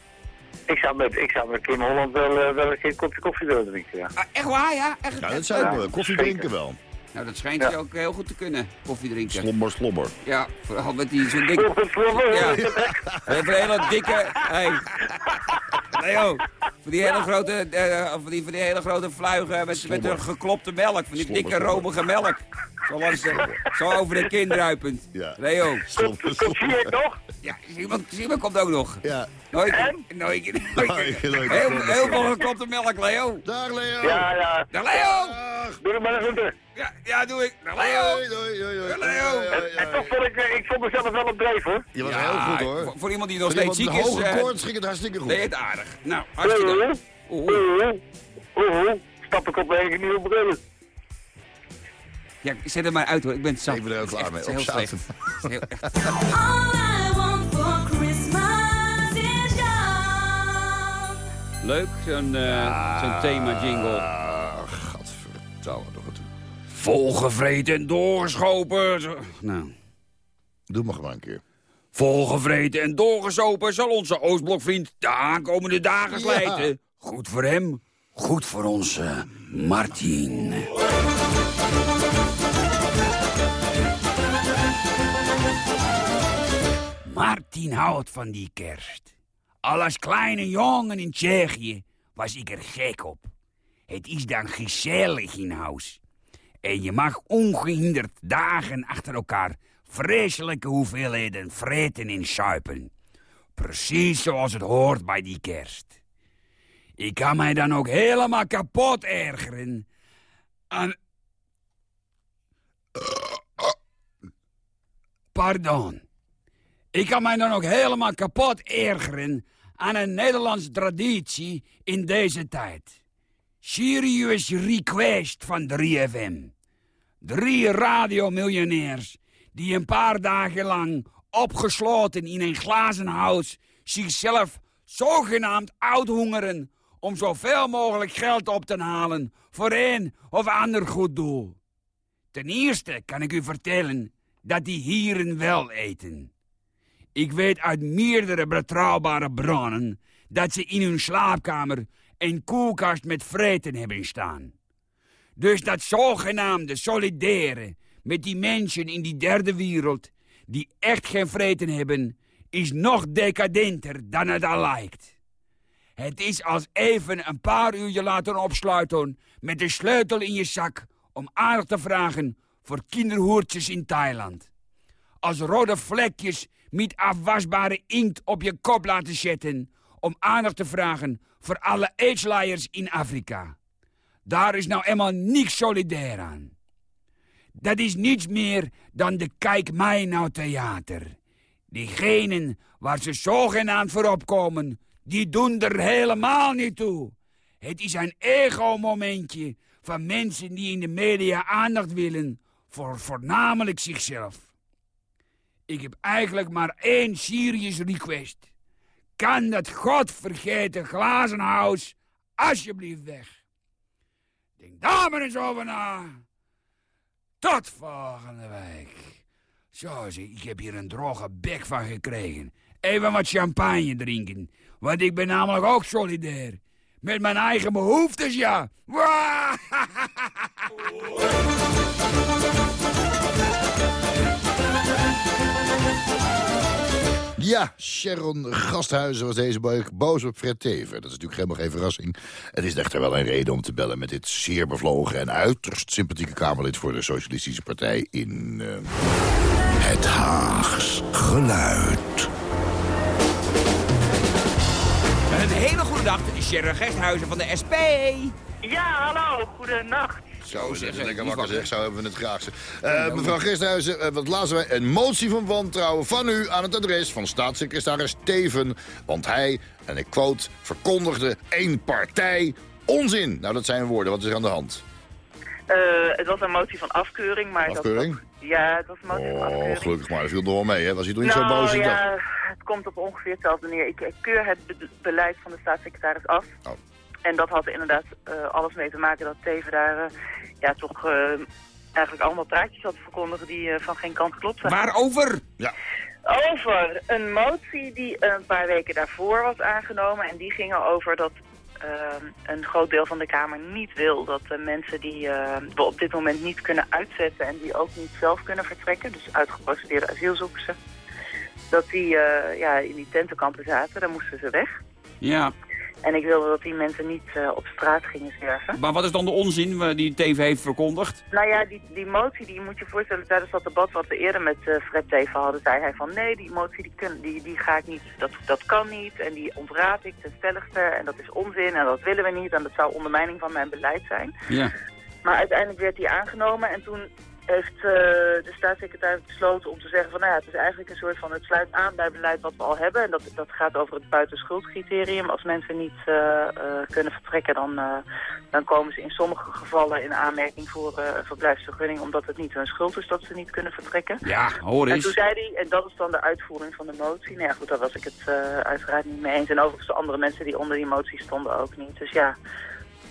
Ik zou met, ik zou met Kim Holland wel, eh, wel een keer een kopje koffie willen drinken, ja. Ah, echt waar, ja? Echt, Ja, dat zou ik eh, wel. Koffie zeker. drinken wel. Nou, dat schijnt Ja. je ook heel goed te kunnen, koffie drinken. Slobber, slobber. Ja, vooral met die zo'n dikke... Slobber, slobber. Ja, even een hele dikke... Hey. Leo, voor die hele grote, eh, voor die, voor die hele grote fluigen met, met de geklopte melk. Van die Slobber, dikke slobber. romige melk. Zo, langs de- zo over de kin druipend. Ja. Leo. Zie je nog? Ja, Simon, Simon komt ook nog. Ja. Nooit, En? nooit, nooit, Nooit, nooit. Heel, heel veel geklopte melk, Leo. Dag Leo. Ja, ja. Dag Leo! Dag. Doe er maar een groeten. Ja, ja, doe ik. Dag Leo! Doei, doei, doei, doei. Leo. En, en toch vond ik, eh, ik vond mezelf wel op dreef, hoor. Je was Ja, heel goed hoor. Voor, voor iemand die nog Voor steeds ziek is, hoge koorts ging het hartstikke goed. je het aardig. Nou, hartstikke. Oeh, Oeh. oeh, oeh, oeh. Stap ik op een eigen nieuwe bril. Ja, zet het maar uit hoor, ik ben zat. Ik ben er ook Het is klaar echt mee. heel Opzouten. Leuk, zo'n eh, zo'n thema-jingle. Ah, gadverdamme nog wat. Volgevreten en doorgeschopen. Zo- Nou. Doe maar gewoon een keer. Volgevreten en doorgesopen zal onze Oostblokvriend de aankomende dagen slijten. Goed voor hem, goed voor onze Martin. Martin houdt van die kerst. Al als kleine jongen in Tsjechië was ik er gek op. Het is dan gezellig in huis. En je mag ongehinderd dagen achter elkaar vreselijke hoeveelheden vreten en suipen. Precies zoals het hoort bij die kerst. Ik kan mij dan ook helemaal kapot ergeren aan... Pardon. Ik kan mij dan ook helemaal kapot ergeren aan een Nederlandse traditie in deze tijd. Serious request van 3FM. Drie radiomiljonairs die een paar dagen lang opgesloten in een glazen huis zichzelf zogenaamd uithongeren om zoveel mogelijk geld op te halen voor een of ander goed doel. Ten eerste kan ik u vertellen dat die hieren wel eten. Ik weet uit meerdere betrouwbare bronnen dat ze in hun slaapkamer een koelkast met vreten hebben staan. Dus dat zogenaamde solidaire met die mensen in die derde wereld die echt geen vreten hebben, is nog decadenter dan het al lijkt. Het is als even een paar uur je laten opsluiten met de sleutel in je zak om aandacht te vragen voor kinderhoertjes in Thailand. Als rode vlekjes met afwasbare inkt op je kop laten zetten om aandacht te vragen voor alle aidsleiers in Afrika. Daar is nou eenmaal niks solidair aan. Dat is niets meer dan de Kijk mij nou theater. Diegenen waar ze zogenaamd voor opkomen, die doen er helemaal niet toe. Het is een ego-momentje van mensen die in de media aandacht willen voor voornamelijk zichzelf. Ik heb eigenlijk maar één serious request. Kan dat godvergeten glazen huis alsjeblieft weg? Denk daar maar eens over na. Tot volgende week. Zo ik heb hier een droge bek van gekregen. Even wat champagne drinken. Want ik ben namelijk ook solidair. Met mijn eigen behoeftes, ja. Ja, Sharon Gasthuizen was deze week boos op Fred Teven. Dat is natuurlijk helemaal geen verrassing. Het is echter wel een reden om te bellen met dit zeer bevlogen... en uiterst sympathieke Kamerlid voor de Socialistische Partij in... eh, Het Haags Geluid. Een hele goede dag, dit is Sharon Gesthuizen van de SP. Ja, hallo, goedenacht. Zo, dat is zeggen, lekker wakker wakker. zeg, zo hebben we het graag. Eh mevrouw Gesthuizen, eh, wat lazen wij? Een motie van wantrouwen van u aan het adres van staatssecretaris Teven. Want hij, en ik quote, verkondigde één partij onzin. Nou, dat zijn woorden. Wat is er aan de hand? Eh, het was een motie van afkeuring, maar... dat Afkeuring? was- ja, het was een motie van Oh, afkeuring. gelukkig maar. Dat viel door mee, hè? Was hij toch niet nou, zo boos? ik dacht? ja, het komt op ongeveer hetzelfde neer. Ik, ik keur het be- beleid van de staatssecretaris af. Oh. En dat had inderdaad eh, alles mee te maken dat Teven daar ja, toch eh, eigenlijk allemaal praatjes had verkondigen die eh, van geen kant klopten. Waarover? Over een motie die een paar weken daarvoor was aangenomen. En die ging over dat eh, een groot deel van de Kamer niet wil dat de mensen die we op dit moment niet kunnen uitzetten en die ook niet zelf kunnen vertrekken, dus uitgeprocedeerde asielzoekers, dat die ja, in die tentenkampen zaten, daar moesten ze weg. Ja, En ik wilde dat die mensen niet eh, op straat gingen zwerven. maar wat is dan de onzin eh, die TV heeft verkondigd? Nou ja, die, die motie, die moet je voorstellen, tijdens dat debat wat we eerder met eh, Fred Teven hadden, zei hij van nee, die motie die, kun, die, die ga ik niet, dat, dat kan niet en die ontraad ik ten stelligste en dat is onzin en dat willen we niet en dat zou ondermijning van mijn beleid zijn. Ja. Maar uiteindelijk werd die aangenomen en toen heeft eh, de staatssecretaris besloten om te zeggen van nou ja, het is eigenlijk een soort van het sluit aan bij beleid wat we al hebben. En dat, dat gaat over het buitenschuldcriterium. Als mensen niet eh, kunnen vertrekken, dan, dan komen ze in sommige gevallen in aanmerking voor een verblijfsvergunning omdat het niet hun schuld is dat ze niet kunnen vertrekken. Ja, hoor En toen eens. zei hij, en dat is dan de uitvoering van de motie. Nou ja, goed, daar was ik het uiteraard niet mee eens. En overigens de andere mensen die onder die motie stonden ook niet. Dus ja,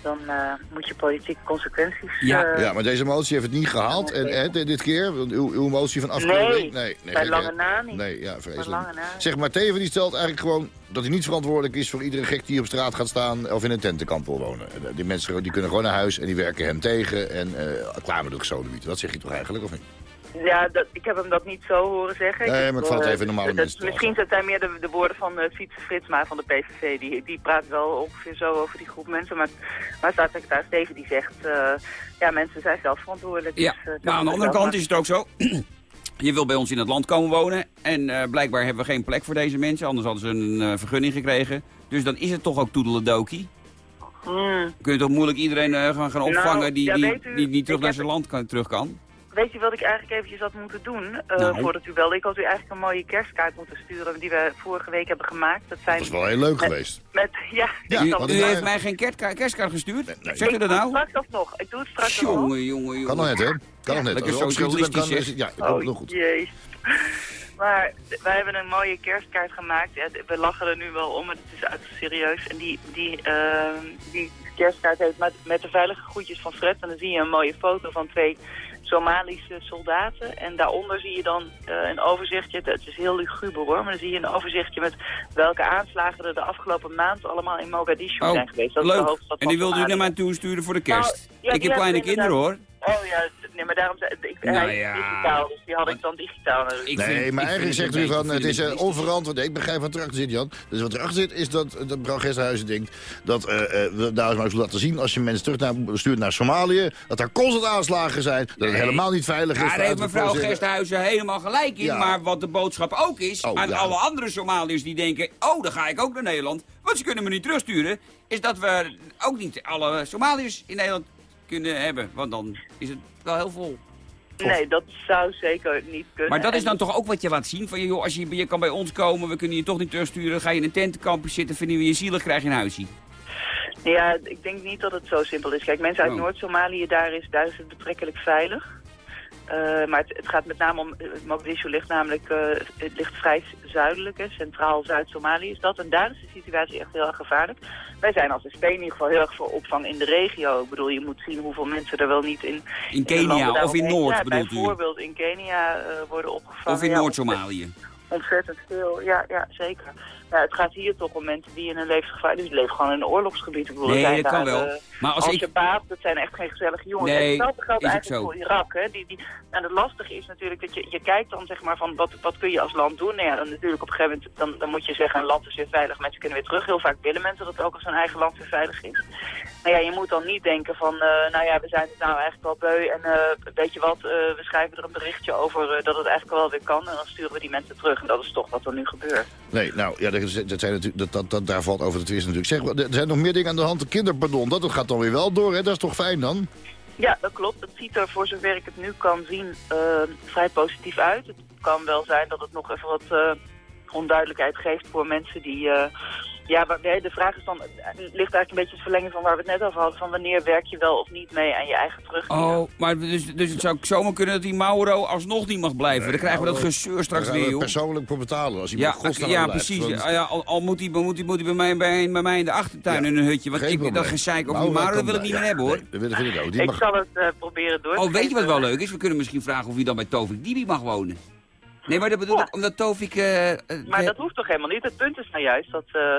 dan eh, moet je politieke consequenties... Ja, eh, Ja, maar deze motie heeft het niet gehaald. En hè, dit dit keer, want uw, uw motie van afkeuring... Nee, bij gek, hè? lange na niet. Nee, ja, Bij vreselijk. lange na. Zeg maar, Teven die stelt eigenlijk gewoon dat hij niet verantwoordelijk is voor iedere gek die op straat gaat staan of in een tentenkamp wil wonen. En, Die mensen die kunnen gewoon naar huis en die werken hem tegen en eh klaar met de gesodemieten. Dat zeg je toch eigenlijk, of niet? Ja, dat, ik heb hem dat niet zo horen zeggen. Nee, maar ik val het even normale dat- Misschien zijn het meer de, de woorden van uh, Fietse Fritsma van de PVV. Die, die praat wel ongeveer zo over die groep mensen. Maar, maar staatssecretaris Steven die zegt... eh, ja, mensen zijn zelf verantwoordelijk. Ja, dus, eh, maar aan de andere kant is het ook zo. Je wil bij ons in het land komen wonen. En eh, blijkbaar hebben we geen plek voor deze mensen. Anders hadden ze een eh, vergunning gekregen. Dus dan is het toch ook toedeledokie. Hmm. Kun je toch moeilijk iedereen gaan, gaan Nou, opvangen die, ja, die, u, die niet terug naar zijn land kan, terug kan? Weet je wat ik eigenlijk eventjes had moeten doen eh, Nou. voordat u belde? Ik had u eigenlijk een mooie kerstkaart moeten sturen die we vorige week hebben gemaakt. Dat zijn Dat is wel heel leuk met, geweest. Met, ja, u u heeft mij geen kerstkaart, kerstkaart gestuurd? nee. Zegt u Ik dat doe het nou? straks alsnog. Ik doe het straks alsnog. Jongen, jongen, jongen. Kan nog net, hè? Kan nog net. lekker Als we opschieten, dan kan- socialistisch, Ja, dat Oh, nog goed. jezus. Maar wij hebben een mooie kerstkaart gemaakt. We lachen er nu wel om, maar het is uiterst serieus. En die, die, ehm, die kerstkaart heeft met, met de veilige groetjes van Fred. En dan zie je een mooie foto van twee Somalische soldaten. En daaronder zie je dan eh, een overzichtje. Het is heel luguber hoor, maar dan zie je een overzichtje met welke aanslagen er de afgelopen maand allemaal in Mogadishu Oh, zijn geweest. Dat is de leuk. hoofdstad En die wilde u naar mij toe sturen voor de kerst. Nou, ja, ik heb kleine kinderen hoor. Oh ja, nee, maar daarom zei ik, Nou hij is ja. digitaal, dus die had ik dan digitaal. Ik Nee, vind- maar eigenlijk zegt u van, het is eh, onverantwoord. Ik begrijp wat erachter zit, Jan. Dus wat erachter zit, is dat, dat mevrouw Gesthuizen denkt... dat eh, eh, we daar eens maar eens laten zien, als je mensen terug naar, stuurt naar Somalië... dat daar constant aanslagen zijn, dat het helemaal niet veilig is. Daar heeft mevrouw. Gesthuizen helemaal gelijk in. Ja. Maar wat de boodschap ook is, Oh, aan ja. alle andere Somaliërs die denken... oh, dan ga ik ook naar Nederland, want ze kunnen me niet terugsturen... is dat we ook niet alle Somaliërs in Nederland kunnen hebben. Want dan is het wel heel vol. Nee, dat zou zeker niet kunnen. Maar dat is En- dan toch ook wat je laat zien? Van, joh, als je, je kan bij ons komen, we kunnen je toch niet terugsturen. Ga je in een tentenkamp zitten, vinden we je zielig, krijg je een huisje. Ja, ik denk niet dat het zo simpel is. Kijk, mensen uit Oh. Noord-Somalië, daar is, daar is het betrekkelijk veilig. Eh, maar het, het gaat met name om, eh, Mogadishu ligt namelijk, eh, het ligt vrij zuidelijk, hè, centraal Zuid-Somalië is dat. En daar is de situatie echt heel erg gevaarlijk. Wij zijn als SP in ieder geval heel erg voor opvang in de regio. Ik bedoel, je moet zien hoeveel mensen er wel niet in... In Kenia of in Noord ja, bedoelt u? bijvoorbeeld in Kenia worden opgevangen. Of in Ja, Noord-Somalië? Ontzettend veel, ja, ja zeker. Ja, het gaat hier toch om mensen die in een levensgevaar... Dus die leven gewoon in een oorlogsgebied. Ik bedoel, Nee, zijn dat kan wel. eh, Maar als als ik... je baat, dat zijn echt geen gezellige jongens. Nee, en hetzelfde geldt eigenlijk voor Irak. Hè. Die, die, en het lastige is natuurlijk dat je, je kijkt dan zeg maar van wat, wat kun je als land doen. Nou ja, dan natuurlijk op een gegeven moment dan, dan moet je zeggen een land is weer veilig, mensen kunnen weer terug. Heel vaak willen mensen dat ook als hun eigen land weer veilig is. Maar ja, je moet dan niet denken van, eh, nou ja, we zijn het nou eigenlijk wel beu en eh, weet je wat, eh, we schrijven er een berichtje over eh, dat het eigenlijk wel weer kan en dan sturen we die mensen terug. En dat is toch wat er nu gebeurt. Nee, nou, ja, dat, dat natuurlijk, dat, dat, dat, daar valt over te twisten natuurlijk. Zeg, er zijn nog meer dingen aan de hand. De kinderpardon, dat gaat dan weer wel door, hè? Dat is toch fijn dan? Ja, dat klopt. Het ziet er voor zover ik het nu kan zien eh, vrij positief uit. Het kan wel zijn dat het nog even wat eh, onduidelijkheid geeft voor mensen die... eh, ja, waar- de vraag is dan, het ligt eigenlijk een beetje het verlengen van waar we het net over hadden. Van wanneer werk je wel of niet mee aan je eigen terugkeer. Oh, maar dus, dus het zou zomaar kunnen dat die Mauro alsnog niet mag blijven. Dan krijgen we dat gezeur straks weer, we joh. persoonlijk voor betalen als hij Ja, met godsnaam ja blijft. precies. Want- Ja, al, al moet hij, moet hij, moet hij bij, mij, bij, bij mij in de achtertuin Ja, in een hutje. Want ik, dat gezeik over die Mauro Mauro, dat wil ik niet meer hebben, hoor. Nee, dat vind ik ook. Die ik mag... zal het eh, proberen door te Oh, weet je wat wel leuk is? We kunnen misschien vragen of hij dan bij Tovik Dibi mag wonen. Nee, maar dat bedoel ik, omdat Tovik... eh, eh, Maar dat hoeft toch helemaal niet? Het punt is nou juist dat eh,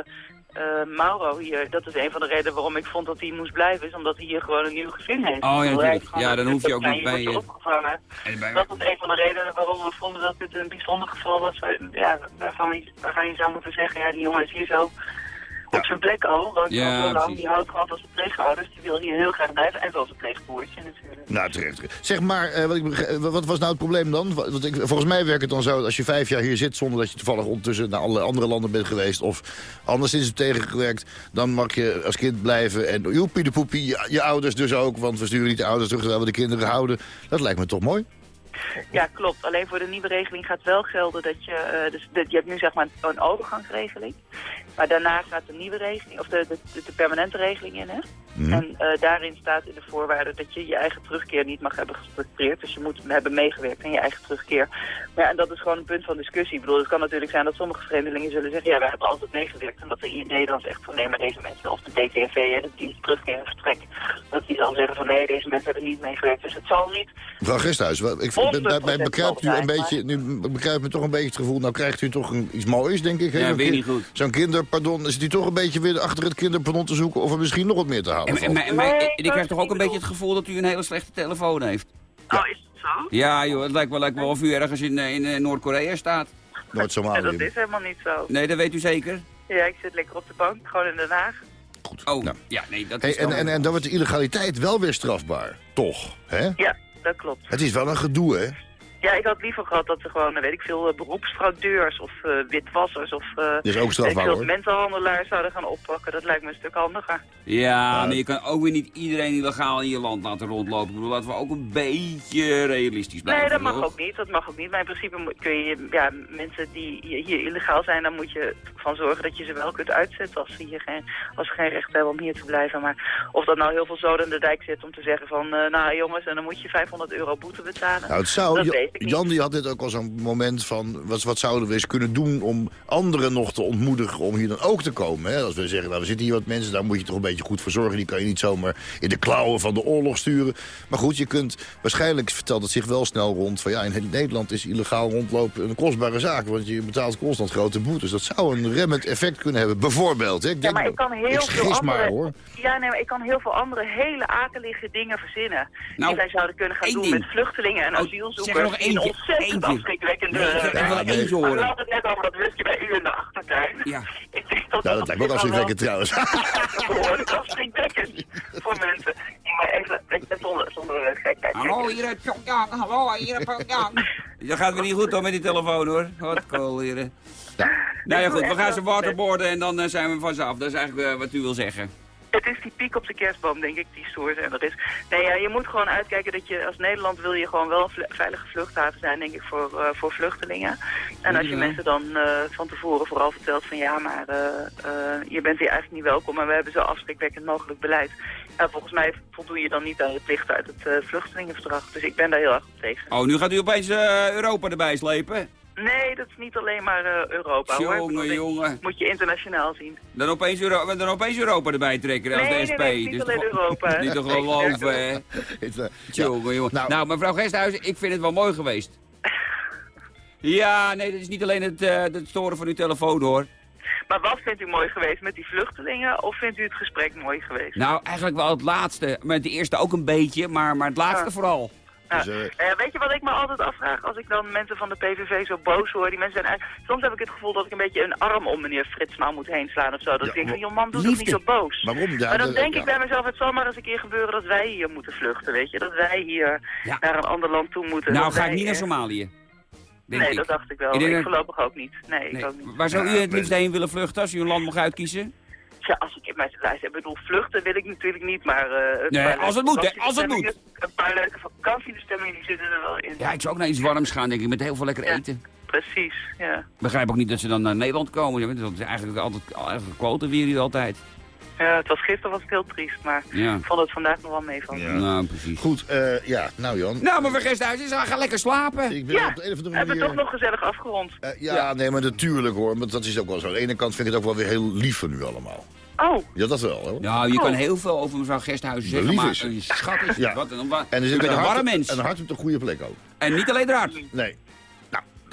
Mauro hier, dat is een van de redenen waarom ik vond dat hij moest blijven, is omdat hij hier gewoon een nieuw gezin heeft. Oh, ja, natuurlijk. Ja, dan hoef je ook niet bij je- bij- Dat is een van de redenen waarom we vonden dat dit een bijzonder geval was. Ja, waarvan, je, waarvan je zou moeten zeggen, ja, die jongen is hier zo op zijn plek al. Want Ja, lang, die houdt gewoon van zijn pleegouders, die wil hier heel graag blijven. En wel zijn pleegboertje natuurlijk. Nou, terecht. Zeg maar, eh, wat, ik, begrijp- wat was nou het probleem dan? Wa- Want ik, volgens mij werkt het dan zo, als je vijf jaar hier zit... zonder dat je toevallig ondertussen naar alle andere landen bent geweest... of anders is het tegengewerkt, dan mag je als kind blijven. En joepie de poepie, je, je ouders dus ook... want we sturen niet de ouders terug, terwijl we de kinderen houden. Dat lijkt me toch mooi? Ja, klopt. Alleen voor de nieuwe regeling gaat wel gelden dat je... eh, dus dat je hebt nu zeg maar een overgangsregeling. Maar daarna gaat de nieuwe regeling, of de, de, de, permanente regeling in, hè? Mhm. En eh, daarin staat in de voorwaarden dat je je eigen terugkeer niet mag hebben gestructureerd. Dus je moet hebben meegewerkt aan je eigen terugkeer. Maar ja, en dat is gewoon een punt van discussie. Ik bedoel, het kan natuurlijk zijn dat sommige vreemdelingen zullen zeggen... ja, wij hebben altijd meegewerkt. En dat de IND dan zegt van nee, maar deze mensen... of de DTV, hè, de dienst terugkeer en vertrek... dat die dan zeggen van nee, deze mensen hebben niet meegewerkt. Dus het zal niet... Mevrouw Gesthuis, wat- ik, Of bij, de bij, proces bekruipt u een beetje, nu bekruipt me toch een beetje het gevoel... nou krijgt u toch een, iets moois, denk ik. hè? Ja, Zo'n weet niet goed. Zo'n kinderpardon, is die toch een beetje weer achter het kinderpardon te zoeken... of er misschien nog wat meer te halen En, en, valt? en, en, en Nee, ik krijg toch ook een beetje het gevoel dat u een hele slechte telefoon heeft. Oh, is het zo? Ja joh, het lijkt wel, lijkt wel of u ergens in, eh, in eh, Noord-Korea staat. Ja, dat Noord-Somalië. is helemaal niet zo. Nee, dat weet u zeker? Ja, ik zit lekker op de bank, gewoon in Den Haag. Oh, Nou. ja, nee, dat Hey, is en, wel- en, en dan wordt de illegaliteit wel weer strafbaar. Toch, hè? Ja, dat klopt. Het is wel een gedoe, hè? Ja, ik had liever gehad dat ze gewoon, eh, weet ik veel, eh, beroepsfraudeurs of eh, witwassers of eh, Dat is ook strafbaar, veel, hoor. mensenhandelaars zouden gaan oppakken. Dat lijkt me een stuk handiger. Ja, Maar- maar je kan ook weer niet iedereen illegaal in je land laten rondlopen. Ik bedoel, laten we ook een beetje realistisch blijven. nee, dat mag ook niet. Dat mag ook niet. Maar in principe kun je, ja, mensen die hier hier illegaal zijn, dan moet je ervan zorgen dat je ze wel kunt uitzetten als ze, hier geen, als ze geen recht hebben om hier te blijven. Maar of dat nou heel veel zoden in de dijk zit om te zeggen van, eh, nou jongens, en dan moet je 500 euro boete betalen. Nou, het zou, Dat weet ik niet. Jan die had dit ook al zo'n moment van... Wat, wat zouden we eens kunnen doen om anderen nog te ontmoedigen... om hier dan ook te komen. Hè? Als we zeggen, nou, we zitten hier wat mensen... daar moet je toch een beetje goed voor zorgen. Die kan je niet zomaar in de klauwen van de oorlog sturen. Maar goed, je kunt... Waarschijnlijk vertelt het zich wel snel rond... van ja, in Nederland is illegaal rondlopen een kostbare zaak. Want je betaalt constant grote boetes. Dat zou een remmend effect kunnen hebben. Bijvoorbeeld. Hè? Ik Ja, denk, maar ik kan heel ik veel andere... maar, hoor. Ja, nee, maar ik kan heel veel andere hele akelige dingen verzinnen. Nou, die wij zouden kunnen gaan doen ding. met vluchtelingen en Oh, asielzoekers. Die een eentje, ontzettend eentje. afschrikwekkende... Nee, Ja, nee. eentje Maar horen. We hadden het net over dat whisky bij u in de achtertuin. Ja. Ik denk dat Nou, dat lijkt me ook afschrikwekkend trouwens. behoorlijk afschrikwekkend voor mensen. Maar even, even zonder, zonder eh, gekheid. Hallo hier uit Pyongyang, hallo hier uit Pyongyang. Dat gaat weer niet goed hoor met die telefoon hoor. Wat kool hier. Nou ja goed, we gaan ze waterboarden en dan eh, zijn we vanzelf. Dat is eigenlijk eh, wat u wil zeggen. Het is die piek op de kerstboom, denk ik, die stoorzender is. Nee, ja, je moet gewoon uitkijken dat je als Nederland wil je gewoon wel een veilige vluchthaven zijn, denk ik, voor, eh, voor vluchtelingen. En als je Ja. mensen dan eh, van tevoren vooral vertelt van ja, maar eh, je bent hier eigenlijk niet welkom en we hebben zo afschrikwekkend mogelijk beleid. Ja, volgens mij voldoe je dan niet aan je plichten uit het vluchtelingenverdrag. Dus ik ben daar heel erg op tegen. Oh, nu gaat u opeens Europa erbij slepen? Nee, dat is niet alleen maar eh, Europa hoor. Jongen, bedoel, ik- jongen. Moet je internationaal zien. Dan opeens, Euro dan opeens Europa erbij trekken als Nee, de nee, SP. nee, niet Dus alleen toch- Europa. Niet te Nee, geloven, hè? Eh, Jongen, jongen. Nou- Nou, mevrouw Gesthuizen, ik vind het wel mooi geweest. Ja, nee, dat is niet alleen het, eh, het storen van uw telefoon, hoor. Maar wat vindt u mooi geweest met die vluchtelingen of vindt u het gesprek mooi geweest? Nou, eigenlijk wel het laatste. Met de eerste ook een beetje, maar, maar het laatste Ja. vooral. Dus, eh, Eh, weet je wat ik me altijd afvraag als ik dan mensen van de PVV zo boos hoor? Die mensen zijn eigenlijk... Soms heb ik het gevoel dat ik een beetje een arm om meneer Fritsma moet heen slaan of zo. Dat Ja, ik denk van, joh man, doe toch niet zo boos. Waarom? Ja, maar dan de- denk ja. ik bij mezelf, het zal maar eens een keer gebeuren dat wij hier moeten vluchten, weet je. Dat wij hier Ja. naar een ander land toe moeten. Nou, ga ik niet naar eh, Somalië. Denk Nee, ik. dat dacht ik wel. Ik Ik, voorlopig ook niet. Nee, Nee. ik ook niet. Waar zou u het liefst heen willen vluchten als u een land mocht uitkiezen? Ja, als ik in mijn lijst heb, bedoel, vluchten wil ik natuurlijk niet, maar... eh, Nee, als het moet, hè, als het vakantiebestemmingen- Een paar leuke vakantiebestemmingen, die zitten er wel in. Ja, ik zou ook naar iets warms gaan, denk ik, met heel veel lekker Ja. eten. Precies, ja. Ik begrijp ook niet dat ze dan naar Nederland komen. Dat is eigenlijk altijd eigenlijk quoten weer hier altijd. Ja, het was gisteren was het heel triest, maar Ja. ik vond het vandaag nog wel meevallen. Ja. Nou, precies. Goed, eh, ja, nou Jan. Nou, maar Gesthuizen, ga lekker slapen. Ik ben Ja, op de een of we andere hebben manier... toch nog gezellig afgerond. Eh, ja, nee, maar natuurlijk hoor. Maar dat is ook wel zo. Aan de ene kant vind ik het ook wel weer heel lief van u allemaal. Oh, Ja, dat wel hoor. Nou, je kan Oh. heel veel over mevrouw Gesthuizen zeggen, Lief maar is schat is Ja. wat een, En er zit bent een een warm hart, mens. een hart op de goede plek ook. En niet alleen eruit. Nee.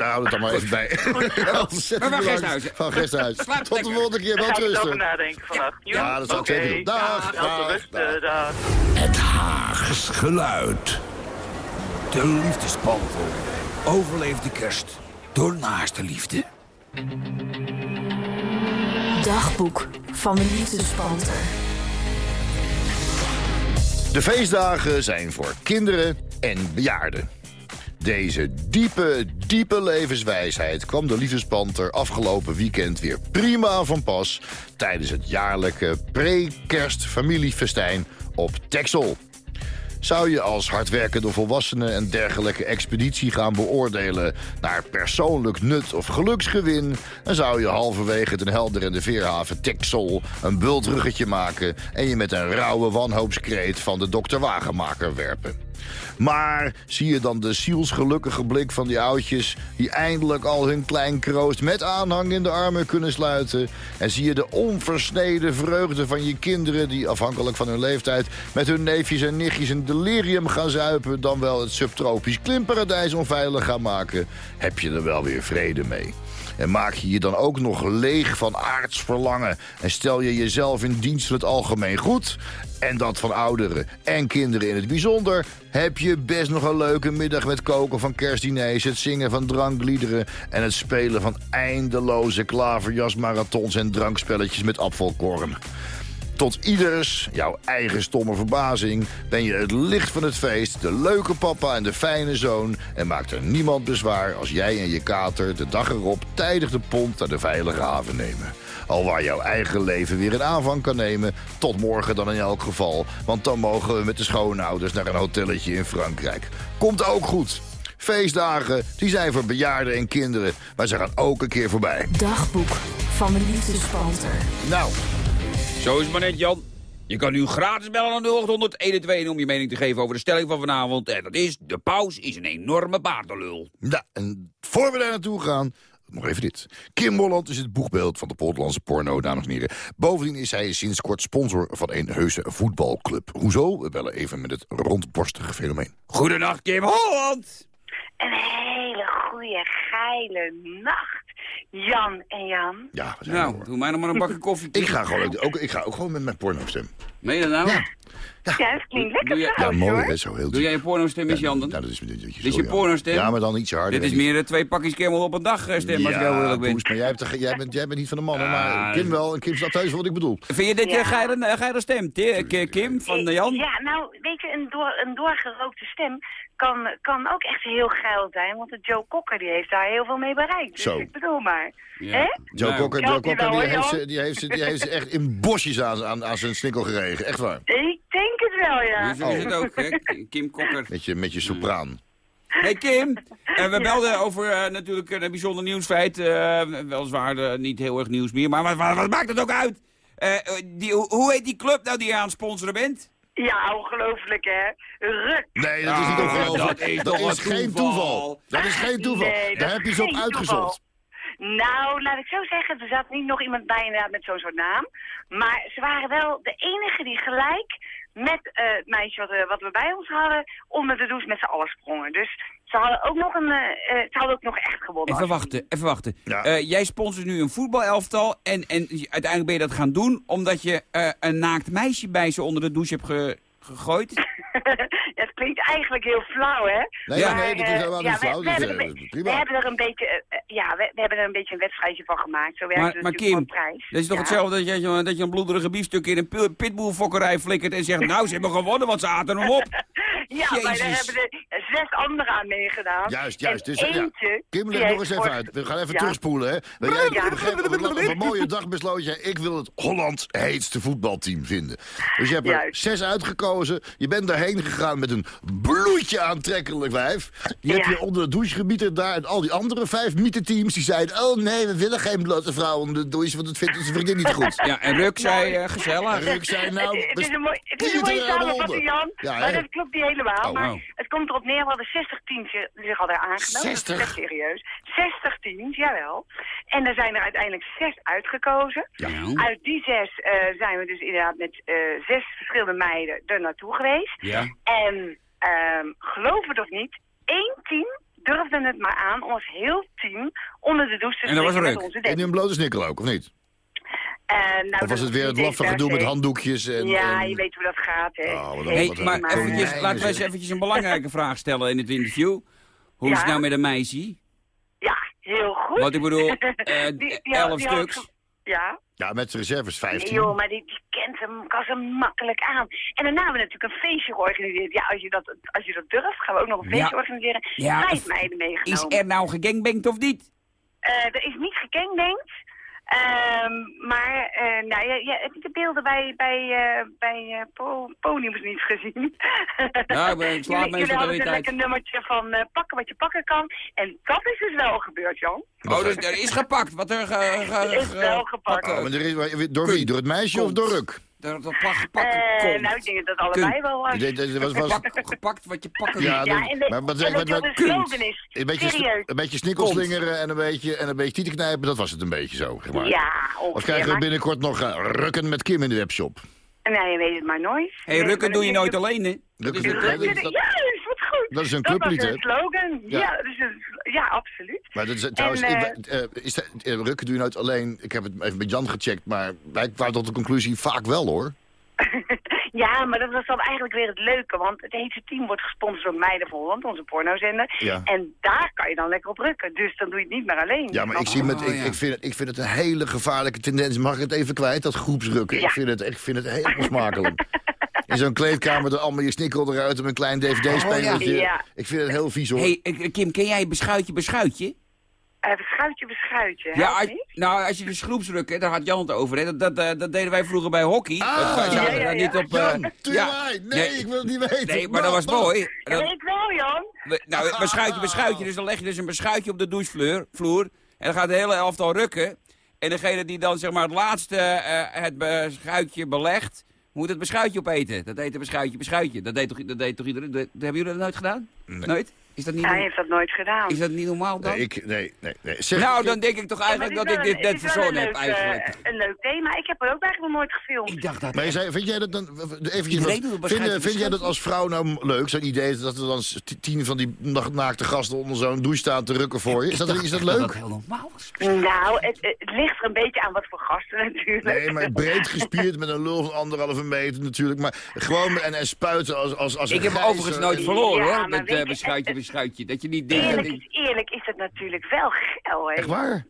Nou, daar houden we het dan maar even bij. Maar van. Gesthuizen. Van Gesthuizen. Tot de volgende keer. Wel ga ik rusten. nadenken vannacht. Ja, dat zou ik zeker doen. Dag, Wel dag, rusten, dag. Het Haags geluid. De liefdespantel overleeft de kerst door naaste liefde. Dagboek van de liefdespanter. De feestdagen zijn voor kinderen en bejaarden. Deze diepe, diepe levenswijsheid kwam de liefdespanter afgelopen weekend weer prima van pas... tijdens het jaarlijke pre-kerst familiefestijn op Texel. Zou je als hardwerkende volwassene een dergelijke expeditie gaan beoordelen... naar persoonlijk nut of geluksgewin... dan zou je halverwege den helderende veerhaven Texel een bultruggetje maken... en je met een rauwe wanhoopskreet van de dokter Wagenmaker werpen. Maar zie je dan de zielsgelukkige blik van die oudjes... die eindelijk al hun klein kroost met aanhang in de armen kunnen sluiten... en zie je de onversneden vreugde van je kinderen... die afhankelijk van hun leeftijd met hun neefjes en nichtjes een delirium gaan zuipen... dan wel het subtropisch klimparadijs onveilig gaan maken... heb je er wel weer vrede mee. En maak je je dan ook nog leeg van aards verlangen... en stel je jezelf in dienst van het algemeen goed... en dat van ouderen en kinderen in het bijzonder... heb je best nog een leuke middag met koken van kerstdiners... het zingen van drankliederen... en het spelen van eindeloze klaverjasmarathons... en drankspelletjes met afvalkorn. Tot ieders, jouw eigen stomme verbazing, ben je het licht van het feest, de leuke papa en de fijne zoon. En maakt er niemand bezwaar als jij en je kater de dag erop tijdig de pont naar de veilige haven nemen. Al waar jouw eigen leven weer een aanvang kan nemen, tot morgen dan in elk geval. Want dan mogen we met de schoonouders naar een hotelletje in Frankrijk. Komt ook goed. Feestdagen, die zijn voor bejaarden en kinderen, maar ze gaan ook een keer voorbij. Dagboek van de liefdespanter. Nou, Zo is het maar net, Jan. Je kan nu gratis bellen aan 0800 121 om je mening te geven over de stelling van vanavond. En dat is, de paus is een enorme paardenlul. Ja, en voor we daar naartoe gaan, nog even dit. Kim Holland is het boegbeeld van de Polderlandse porno, dames en heren. Bovendien is hij sinds kort sponsor van een heuse voetbalclub. Hoezo? We bellen even met het rondborstige fenomeen. Goedenacht, Kim Holland. Een hele goede geile nacht, Jan en Jan. Ja, we zijn Nou, doe mij nog maar een bakje koffie. Ik ga, gewoon, ook, ik ga ook gewoon met mijn pornostem. Meen je dat nou? Ja. Ja, dat klinkt lekker Doe je- Ja, mooi, hè, zo heel Doe jij je porno-stem eens, Jan? dan? Ja, dat is, dat is, Dit is je pornostem? Ja, maar dan ietsje harder. Dit is meer twee pakjes kemmel op een dag stem, als ik heel Ja, eerlijk ben. Maar jij, hebt jij, bent, jij bent niet van de mannen, Ah, maar Kim wel. En Kim snapt thuis wat ik bedoel. Vind je dit Ja. een geile, geile stem, Kim, van eh, Jan? Ja, nou, weet je, een, door, een doorgerookte stem kan, kan ook echt heel geil zijn. Want de Joe Cocker Kokker, die heeft daar heel veel mee bereikt. Dus Zo. ik bedoel maar. Ja. Hè? Joe Nou, Cocker, Joe Cocker die, heeft ze, die, heeft ze, die heeft ze echt in bosjes aan, aan, aan zijn snikkel geregen. Echt waar. Ik denk het wel, ja. Zo is het ook, hè? Kim Kokker. Met je, met je sopraan. Hey Kim, eh, we belden over eh, natuurlijk een bijzonder nieuwsfeit. eh, weliswaar eh, niet heel erg nieuws meer, maar wat, wat, wat maakt het ook uit? Eh, eh, die, hoe- hoe heet die club nou die je aan het sponsoren bent? Ja, ongelooflijk, hè. Ruk. Nee, dat is niet ongelooflijk. dat is Dat geen toeval. Dat is geen toeval. Nee, Daar heb je ze op uitgezocht. Nou, laat ik zo zeggen, er zat niet nog iemand bij inderdaad met zo'n soort naam. Maar ze waren wel de enige die gelijk met eh, het meisje wat, we- wat we bij ons hadden, onder de douche met z'n allen sprongen. Dus ze hadden ook nog, een, eh, eh, ze hadden ook nog echt gewonnen. Even wachten, even wachten. Ja. Eh, jij sponsort nu een voetbalelftal en, en uiteindelijk ben je dat gaan doen omdat je eh, een naakt meisje bij ze onder de douche hebt ge- gegooid. Ja, het klinkt eigenlijk heel flauw, hè? Nee, Ja. nee, dat is eh, helemaal ja, niet we- flauw. we Dat hebben eh, er- We hebben er een beetje, eh, eh, ja, we, we hebben er een beetje een wedstrijdje van gemaakt. Zo werkt Maar, het maar natuurlijk Kim, voor een prijs. dat is toch Ja. hetzelfde dat je, dat je een bloederige biefstuk in een pitbullfokkerij flikkert en zegt, nou, ze hebben gewonnen, want ze aten hem op. Ja, maar daar hebben er zes anderen aan meegedaan. Juist, juist. Dus, ja. eentje, Kim, leg nog eens even uit. We gaan even Ja. terugspoelen, hè. Jij, Ja. op, een mooie dag besloot jij... ik wil het Holland heetste voetbalteam vinden. Dus je hebt er Juist. zes uitgekozen. Je bent daarheen gegaan met een bloedje aantrekkelijk wijf. Die heb je onder het douchegebied daar... en al die andere vijf mietenteams die zeiden... oh nee, we willen geen blote vrouw onder de douche... want dat vindt onze vriendin niet goed. Ja, en Ruk zei, eh, gezellig. En Ruk zei nou... het, het is een, mooi, het is een mooie samenvatting. Jan. Ja, maar dat klopt niet helemaal. Oh, maar wow. het komt erop neer, we hadden 60 teams zich zich hadden aangemeld. 60? Dat is echt serieus. 60 teams, jawel. En er zijn er uiteindelijk zes uitgekozen. Ja. Uit die zes eh, zijn we dus inderdaad met eh, zes verschillende meiden er naartoe geweest. Ja. En ehm geloof het of niet, één team durfde het maar aan om als heel team onder de douche te En dat was onze In dance. een blote snikkel ook, of niet? Eh, nou, Of dat was het weer het laffe gedoe met handdoekjes en... Ja, en- je weet hoe dat gaat, hè. Oh, wat Hey, wat maar eventjes, laten we eens eventjes een belangrijke vraag stellen in het interview. Hoe is het nou met een meisje? Ja, heel goed. Want ik bedoel, eh, Die- die elf had stuks. Ja. Ja, met zijn reserves Nee, 15. joh, maar die, die kent hem, kan ze makkelijk aan. En daarna hebben we natuurlijk een feestje georganiseerd. Ja, als je dat, als je dat durft, gaan we ook nog een feestje Ja. organiseren. Ja, Vijf meiden Is meegenomen. er nou gegangbankt of niet? Eh, er is niet gekengdenkt. Ehm, maar, eh, nou, ja, ja, heb je de beelden bij, bij, eh, bij eh, po Podiums niet gezien? Ja, ik ben- ik slaap Jullie- jullie de hadden een lekker nummertje van pakken wat je pakken kan. En dat is dus wel gebeurd, Jan. Oh, dus er is gepakt. Wat er ge, ge, Er is wel gepakt. Oh, maar er is, door wie? Door het meisje Komt. of door Ruk? Er dat pla- gepakken Eh, komt. nou, ik denk dat dat allebei Kun- wel was. Dat- was, was, Gepak- gepakt wat je pakken Ja. Ja, dat- en, de, maar wat- en wat- wat wat- de slogan is? een beetje, een beetje snikkelslingeren en een beetje, en een beetje tieten knijpen, dat was het een beetje zo. Zeg maar. Ja, Of ongeveer. krijgen we maar- binnenkort nog eh, rukken met Kim in de webshop? Nee, je weet het maar nooit. Hé, hey, rukken doe je nooit alleen, hè? Dat is Rukken- dat- dat- Juist, wat goed. Dat is een Dat was clublied, hè? een slogan. Ja. Ja, dus een- ja absoluut. Maar dat is, trouwens, En, ik- eh, is de, eh, rukken doe je nooit alleen. Ik heb het even met Jan gecheckt, maar wij kwamen tot de conclusie vaak wel hoor. Ja, maar dat was dan eigenlijk weer het leuke. Want het hele team wordt gesponsord door Meiden van Holland, onze pornozender. Ja. En daar kan je dan lekker op rukken. Dus dan doe je het niet meer alleen. Ja, maar ik, zie met, Oh, ik, ja. ik, vind het, ik vind het een hele gevaarlijke tendens. Mag ik het even kwijt, dat groepsrukken? Ja. Ik, vind het, ik vind het heel onsmakelijk. In zo'n kleedkamer er allemaal je snikkel eruit om een klein dvd-spelertje. Ja. Ik vind het heel vies hoor. Hey, eh, Kim, ken jij beschuitje beschuitje? Eh, beschuitje, beschuitje. Ja, als, nou, als je dus groepsrukken, daar had Jan het over, hè? Dat, dat, eh, dat deden wij vroeger bij hockey. Ah, Dat ja, ja, ja. niet op... eh, Jan, ja. Nee, ik wil het niet weten. Nee, maar dat was mooi. Ja, Dat- ik wel, Jan. nou, beschuitje, beschuitje. Dus dan leg je dus een beschuitje op de douchevloer. vloer, En dan gaat de hele elftal rukken. En degene die dan zeg maar het laatste eh, het beschuitje belegt... moet het beschuitje opeten. Dat heet een beschuitje, beschuitje. Dat deed toch, dat deed toch iedereen? Dat, hebben jullie dat nooit gedaan? Nooit? Is dat niet, Hij heeft dat nooit gedaan. is dat niet normaal dan? Nee, ik, nee, nee, nee. Zeg, nou, dan denk ik toch eigenlijk dat ik dit een- net verzonnen heb leuk, eigenlijk. eh, een leuk thema. Ik heb er ook eigenlijk nog nooit gefilmd. Ik dacht dat... Maar je zei, vind jij dat dan, eventjes, wat- vind, waarschijnlijk vind jij dat als vrouw nou leuk, zo'n idee, dat er dan tien van die na- naakte gasten onder zo'n douche staan te rukken voor je? Is dat, is dat Dat leuk? ook heel normaal. Nou, het, het ligt er een beetje aan wat voor gasten natuurlijk. Nee, maar breed gespierd met een lul van anderhalve meter natuurlijk. Maar gewoon en, en spuiten als, als, als Ik heb overigens nooit en- verloren hoor, met je, beschuitje, beschuitje. Dat je niet denkt... Eerlijk dat is eerlijk, is dat natuurlijk wel geil, hè? Echt waar?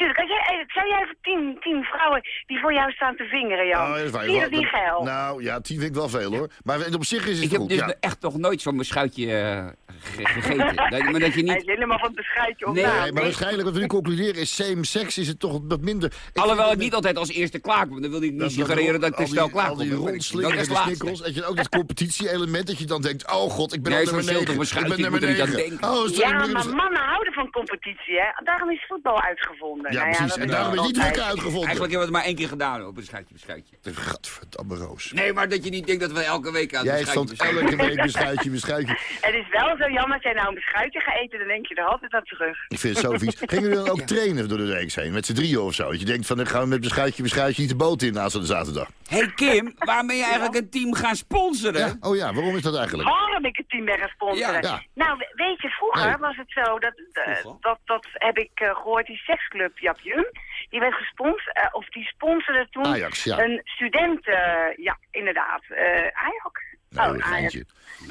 tuurlijk. Als jij, eh, zou jij voor tien, tien vrouwen die voor jou staan te vingeren, Jan? Dat is dat niet geil? Nou, ja, tien vind ik wel veel, hoor. Maar op zich is het Ik heb goed, dus ja. echt nog nooit zo'n beschuitje eh, ge- gegeten. Dat- maar dat je Hij niet... is helemaal van het beschuitje op Nee, na. Nee, maar waarschijnlijk wat we nu concluderen is same sex is het toch wat minder... Ik Alhoewel ik niet altijd als eerste klaar kom. Dan wil ik niet dat- suggereren dat ik al te snel die- klaar Al kom. die Dan ben ik- rondslingers dat en is de laatste. snikkels. En je ook dat competitie-element dat je dan denkt... oh god, ik ben Nee, al zo'n nummer ziltig 9. Ik ben nummer moet er niet aan 9. denken. Oh, sorry, Ja, maar mannen houden van competitie, hè? Daarom is voetbal uitgevonden. Ja, Nou precies. dat En is daarom is het niet lekker uitgevonden. Eigenlijk hebben we het maar één keer gedaan op beschuitje, beschuitje. Gadverdamme Roos. Nee, maar dat je niet denkt dat we elke week aan het Jij beschuitje, stond elke week beschuitje, beschuitje. Het is wel zo jammer als jij nou een beschuitje gaat eten, dan denk je er altijd aan terug. Ik vind het zo vies. Gingen jullie dan ook trainen door de week heen? Met z'n drieën of zo? Dat je denkt van, dan gaan we met beschuitje, beschuitje niet de boot in naast de zaterdag. Hé hey Kim, waarom ben je eigenlijk een team gaan sponsoren? Ja, oh ja, waarom is dat eigenlijk? Waarom ik het team ben gaan sponsoren? Ja, ja. Nou, we- weet je, vroeger Nee. was het zo, dat, eh, dat, dat heb ik eh, gehoord, die seksclub Jap Jum, die werd gesponsord, eh, of die sponsorde toen Ajax, ja. een student, eh, ja, inderdaad, eh Ajax. Nee, oh, geintje.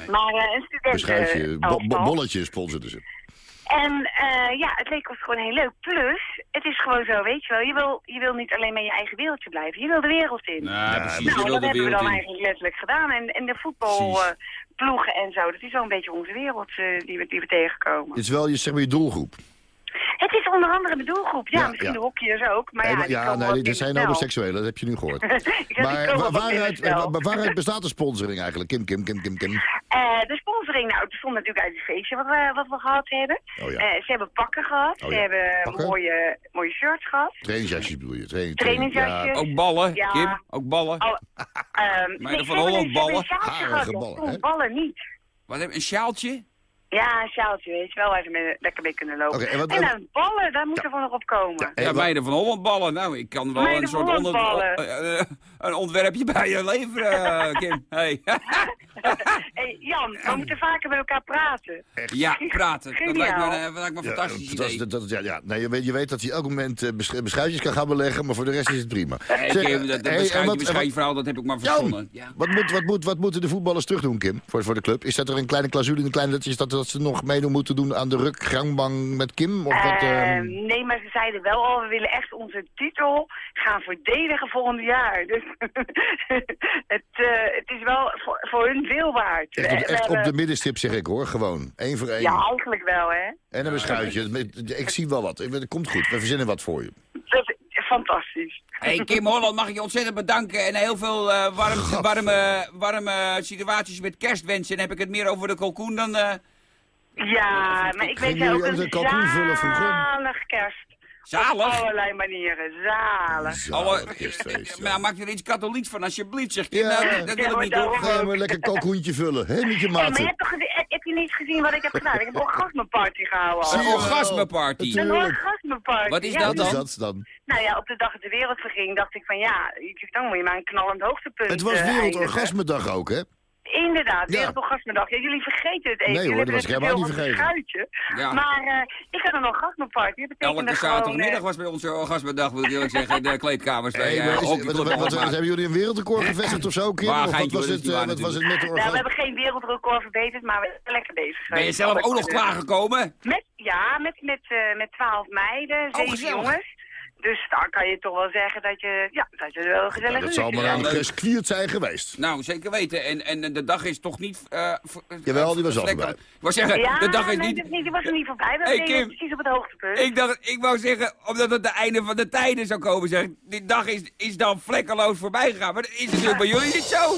Maar eh, een student. Eh, bo bo elftal. bolletje sponsorden ze. En eh, ja, het leek ons gewoon heel leuk. Plus, het is gewoon zo, weet je wel, je wil, je wil niet alleen maar in je eigen wereldje blijven. Je wil de wereld in. Ja, precies. Nou, je wil dat hebben we dan in. eigenlijk letterlijk gedaan. En, en de voetbalploegen en zo, dat is wel een beetje onze wereld eh, die, we, die we tegenkomen. Het is wel je, zeg maar, je doelgroep. Het is onder andere mijn doelgroep. Ja, Ja, misschien ja. de hockeyers ook. Maar ja, ja, nee, minder zijn homoseksuelen, dat heb je nu gehoord. Maar waaruit, bestaat de sponsoring eigenlijk? Kim, Kim, Kim, Kim, Kim. Eh, de sponsoring, nou, het bestond natuurlijk uit het feestje wat we, wat we gehad hebben. Oh ja. Eh, ze hebben pakken gehad, Oh ze ja. hebben Pakken? mooie, mooie shirts gehad. Trainingsjasjes bedoel je? Training, Trainingsjasjes. Ook ballen, Ja. Kim? Ook ballen? Oh, ehm, Maar de nee, Van Holland ballen? Harige ballen, ballen niet. Wat heb je, een sjaaltje? Ja, een sjaaltje, weet je wel, waar ze mee, lekker mee kunnen lopen. En wat- en dan ballen, daar moeten we nog op komen. Ja, meiden van Holland ballen. Nou, ik kan wel Meiden een van soort Holland onder, ballen. eh, eh, een ontwerpje bij je leveren, eh, Kim. Hey. hey, Jan, we moeten vaker met elkaar praten. ja, praten. Dat lijkt me, dat lijkt me een Ja, fantastisch dat is- idee. dat- dat- ja, ja. Nee, je, weet, je weet dat hij elk moment besch- beschuitjes kan gaan beleggen, maar voor de rest is het prima. Hey, Zeg, Kim, dat, dat hey, en beschuitje, wat- beschuitje verhaal, dat heb ik maar Jan, verzonnen. Ja. wat, moet, wat, moet, wat moeten de voetballers terug doen, Kim, voor, voor de club? Is dat er een kleine clausule, een kleine lettertjes, dat, dat ze nog meedoen moeten doen aan de ruk gangbang met Kim? Of wat, Eh, ehm, nee, maar ze zeiden wel al, we willen echt onze titel gaan verdedigen volgend jaar. Dus het, eh, het is wel voor, voor hun veel waard. echt, op, echt de middenstip zeg ik hoor, gewoon. Eén voor één. Ja, eigenlijk wel, hè. En een beschuitje. Ik zie wel wat. Het komt goed. We verzinnen wat voor je. Dat is fantastisch. Hey, Kim Holland, mag ik je ontzettend bedanken en heel veel eh, warm, warme, warme situaties met kerst wensen. En heb ik het meer over de kalkoen dan... eh, Ja, maar ik weet jij ook een zalig kerst. Op Zalig? allerlei manieren, zalig. Alle, Zalig kerstfeest, ja. maar maak er iets katholieks van, alsjeblieft, zeg. Ja. Nou, dat Ja, wil ik niet doen. Ga maar lekker kalkoentje vullen. Hé, met je maar heb je niet gezien wat ik heb gedaan? Ik heb een orgasmeparty gehouden. Een wel. orgasmeparty. Een orgasmeparty. Wat is ja, dat Wat is dan? dat dan? Nou ja, op de dag dat de wereld verging, dacht ik van ja, dan moet je maar een knallend hoogtepunt Het was eh. Wereldorgasmedag ook, hè? Inderdaad, Ja. Wereldorgasmedag. Ja, jullie vergeten het even. Nee, hoor, jullie dat was helemaal niet vergeten. Ja. Maar eh, ik had een orgasmeparty. Betekende Elke gewoon... zaterdagmiddag eh, was bij onze orgasmedag, wil ik eerlijk zeggen, in de kleedkamers. bij, Hey, eh, is- wat, wat, wat- Alkmaar. hebben jullie een wereldrecord gevestigd of zo, Kim? Of wat was het, eh, wat was met de nou, we orgasme? hebben geen wereldrecord verbeterd, maar we zijn lekker bezig Ben je zelf ook nog klaargekomen? Met, ja, met, met, eh, met 12 meiden, zeven Oh, gezellig. jongens. Dus dan kan je toch wel zeggen dat je, ja, dat je er wel gezellig Nou, dat zal maar aan zijn geweest. Nou, zeker weten. En, en de dag is toch niet... eh, eh, Jawel, die was al voorbij. Ik wou zeggen, Ja, de dag is nee, niet... dat is niet, die was er niet voorbij. We Hey, Kim. precies op het hoogtepunt. Ik dacht, ik wou zeggen, omdat het de einde van de tijden zou komen, zeg. Die dag is, is dan vlekkeloos voorbij gegaan. Maar dat is natuurlijk bij jullie niet zo.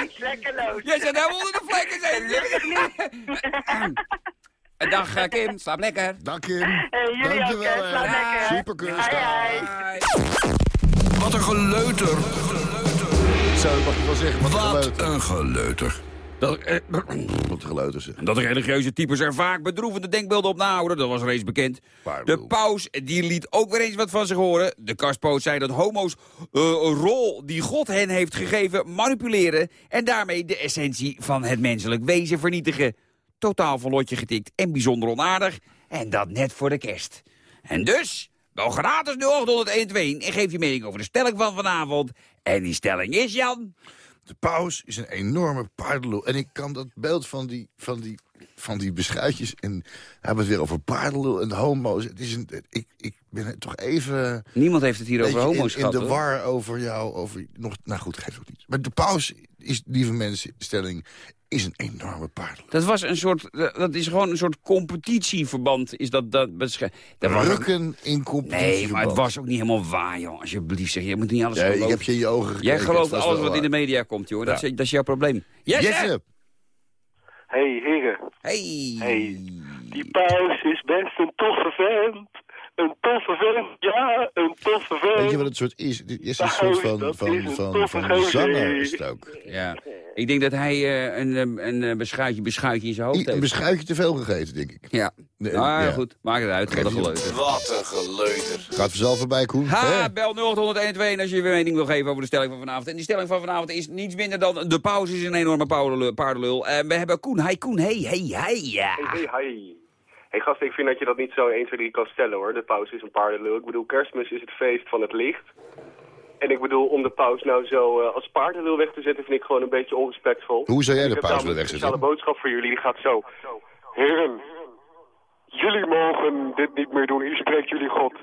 Niet lekkerloos. Jij zit helemaal onder de vlekken. zijn. Een dag, Kim. Slaap lekker. Dank Kim. Hey, jullie ook, Dankjewel. Slaap lekker. Superkus. Hoi, hoi. Bye. Wat een geleuter. Zo, mag je wel zeggen. Wat een Wat geleuter. een geleuter. Dat, eh, Wat geleuter zeg. dat religieuze types er vaak bedroevende denkbeelden op nahouden, dat was reeds bekend. De paus die liet ook weer eens wat van zich horen. De kastpoot zei dat homo's eh, een rol die God hen heeft gegeven manipuleren... en daarmee de essentie van het menselijk wezen vernietigen. Totaal van lotje getikt en bijzonder onaardig. En dat net voor de kerst. En dus, bel gratis 0800 en geef je mening over de stelling van vanavond. En die stelling is, Jan... De paus is een enorme paardenlul. En ik kan dat beeld van die, van die van die beschuitjes. En we hebben het weer over paardenlul en homo's. Het is een, ik, ik ben toch even... Niemand heeft het hier over homo's in, gehad, in de hoor. war over jou. Over, nog, nou goed, geeft ook niet. Maar de paus is, lieve mensen, stelling, is een enorme paardenlul. Dat was een soort, dat is gewoon een soort competitieverband. Is dat, dat, ook- Rukken in competitie. Nee, maar het was ook niet helemaal waar, joh. Alsjeblieft, zeg. Je moet niet alles Ja, ik geloven. heb je in je ogen gekeken. Jij gelooft alles wat in de media komt, joh. Dat, Ja. is, dat is jouw probleem. Jesse! Jesse! Hey, heren. Hey! Hey. Die paus is best een toffe vent. Een toffe vent, ja, een toffe vent. Weet je wat het soort is? Dit is een Nou, soort van, van, is een van, van gozer. zanger is het ook. Ja. Ik denk dat hij eh, een, eh, een eh, beschuitje, beschuitje in zijn hoofd I- Een heeft. beschuitje te veel gegeten, denk ik. Ja. Nee, Ah, ja. goed. Maak het uit. Wat een geleuter. Wat een geleuter. Gaat vanzelf voorbij, Koen. Ha, bel 0800 als je je mening wil geven over de stelling van vanavond. En die stelling van vanavond is niets minder dan... De pauze is een enorme paardenlul. paardenlul. En we hebben Koen. Hi Koen. Hey, hey, hey. Ja. Hey, hey, hi. Hey gast, ik vind dat je dat niet zo 1, 2, 3 kan stellen hoor. De paus is een paardenlul. Ik bedoel, kerstmis is het feest van het licht. En ik bedoel, om de paus nou zo eh, als paardenlul weg te zetten, vind ik gewoon een beetje onrespectvol. Hoe zou jij de ik heb paus namelijk willen Een speciale wegzetten? boodschap voor jullie, die gaat zo. Heren, jullie mogen dit niet meer doen. Hier spreekt jullie God.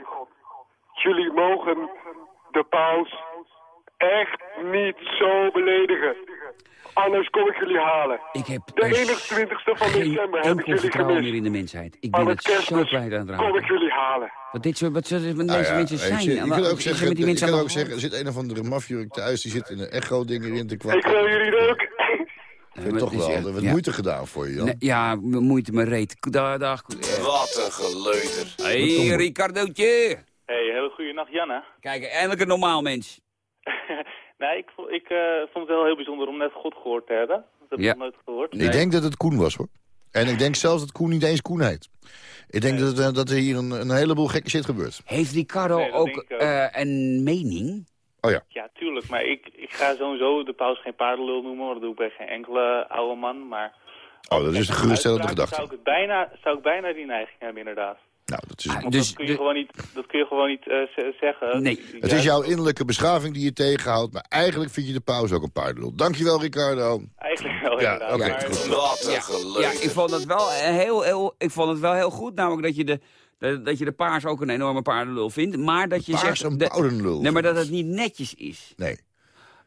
Jullie mogen de paus echt niet zo beledigen. Anders kom ik jullie halen. Ik heb De er 21ste van geen december heb ik jullie vertrouwen gemist. meer in de mensheid. Ik ben het zo kwijt aan het kom ik jullie halen. Wat dit soort, wat, wat, wat Nou deze ja, mensen zijn. je, je En kunt wat- ook zeggen, met die je mensen kan aan ook zeggen, er zit een of andere mafjurk thuis, die zit in een echo-ding erin te Ik kwakken. wil jullie ook. Ik vind toch wel, echt- er ja. moeite gedaan voor je, Jan. Nee, ja, mo- moeite me reet. Wat een geleuter. Hey, Ricardootje. Hey, hele goede nacht, Janne. Kijk, eindelijk een normaal mens. nee, ik, ik eh, vond het wel heel bijzonder om net God gehoord te hebben. Dat heb ik Ja. nog nooit gehoord. Ik denk dat het Koen was, hoor. En ik denk zelfs dat Koen niet eens Koen heet. Ik denk dat, eh, dat er hier een, een heleboel gekke shit gebeurt. Heeft Ricardo Nee, ook eh, een mening? Oh ja. Ja, tuurlijk. Maar ik, ik ga sowieso de paus geen paardenlul noemen, want dat doe ik bij geen enkele oude man. Maar Oh, dat is een geruststellende gedachte. Zou ik, bijna, zou ik bijna die neiging hebben, inderdaad. Nou, dat is, Want dus dat kun je de- gewoon niet, dat kun je gewoon niet eh, zeggen. Nee. Het is jouw innerlijke beschaving die je tegenhoudt, maar eigenlijk vind je de pauze ook een paardenlul. Dankjewel, Ricardo. Eigenlijk wel, Ja, inderdaad. oké, maar, goed. Wat een Ja, ik vond het wel eh, heel, heel, ik vond het wel heel goed, namelijk dat je de, de- dat je de paars ook een enorme paardenlul vindt, maar dat je Paars zegt... een de- paardenlul. Nee, maar dat het niet netjes is. Nee.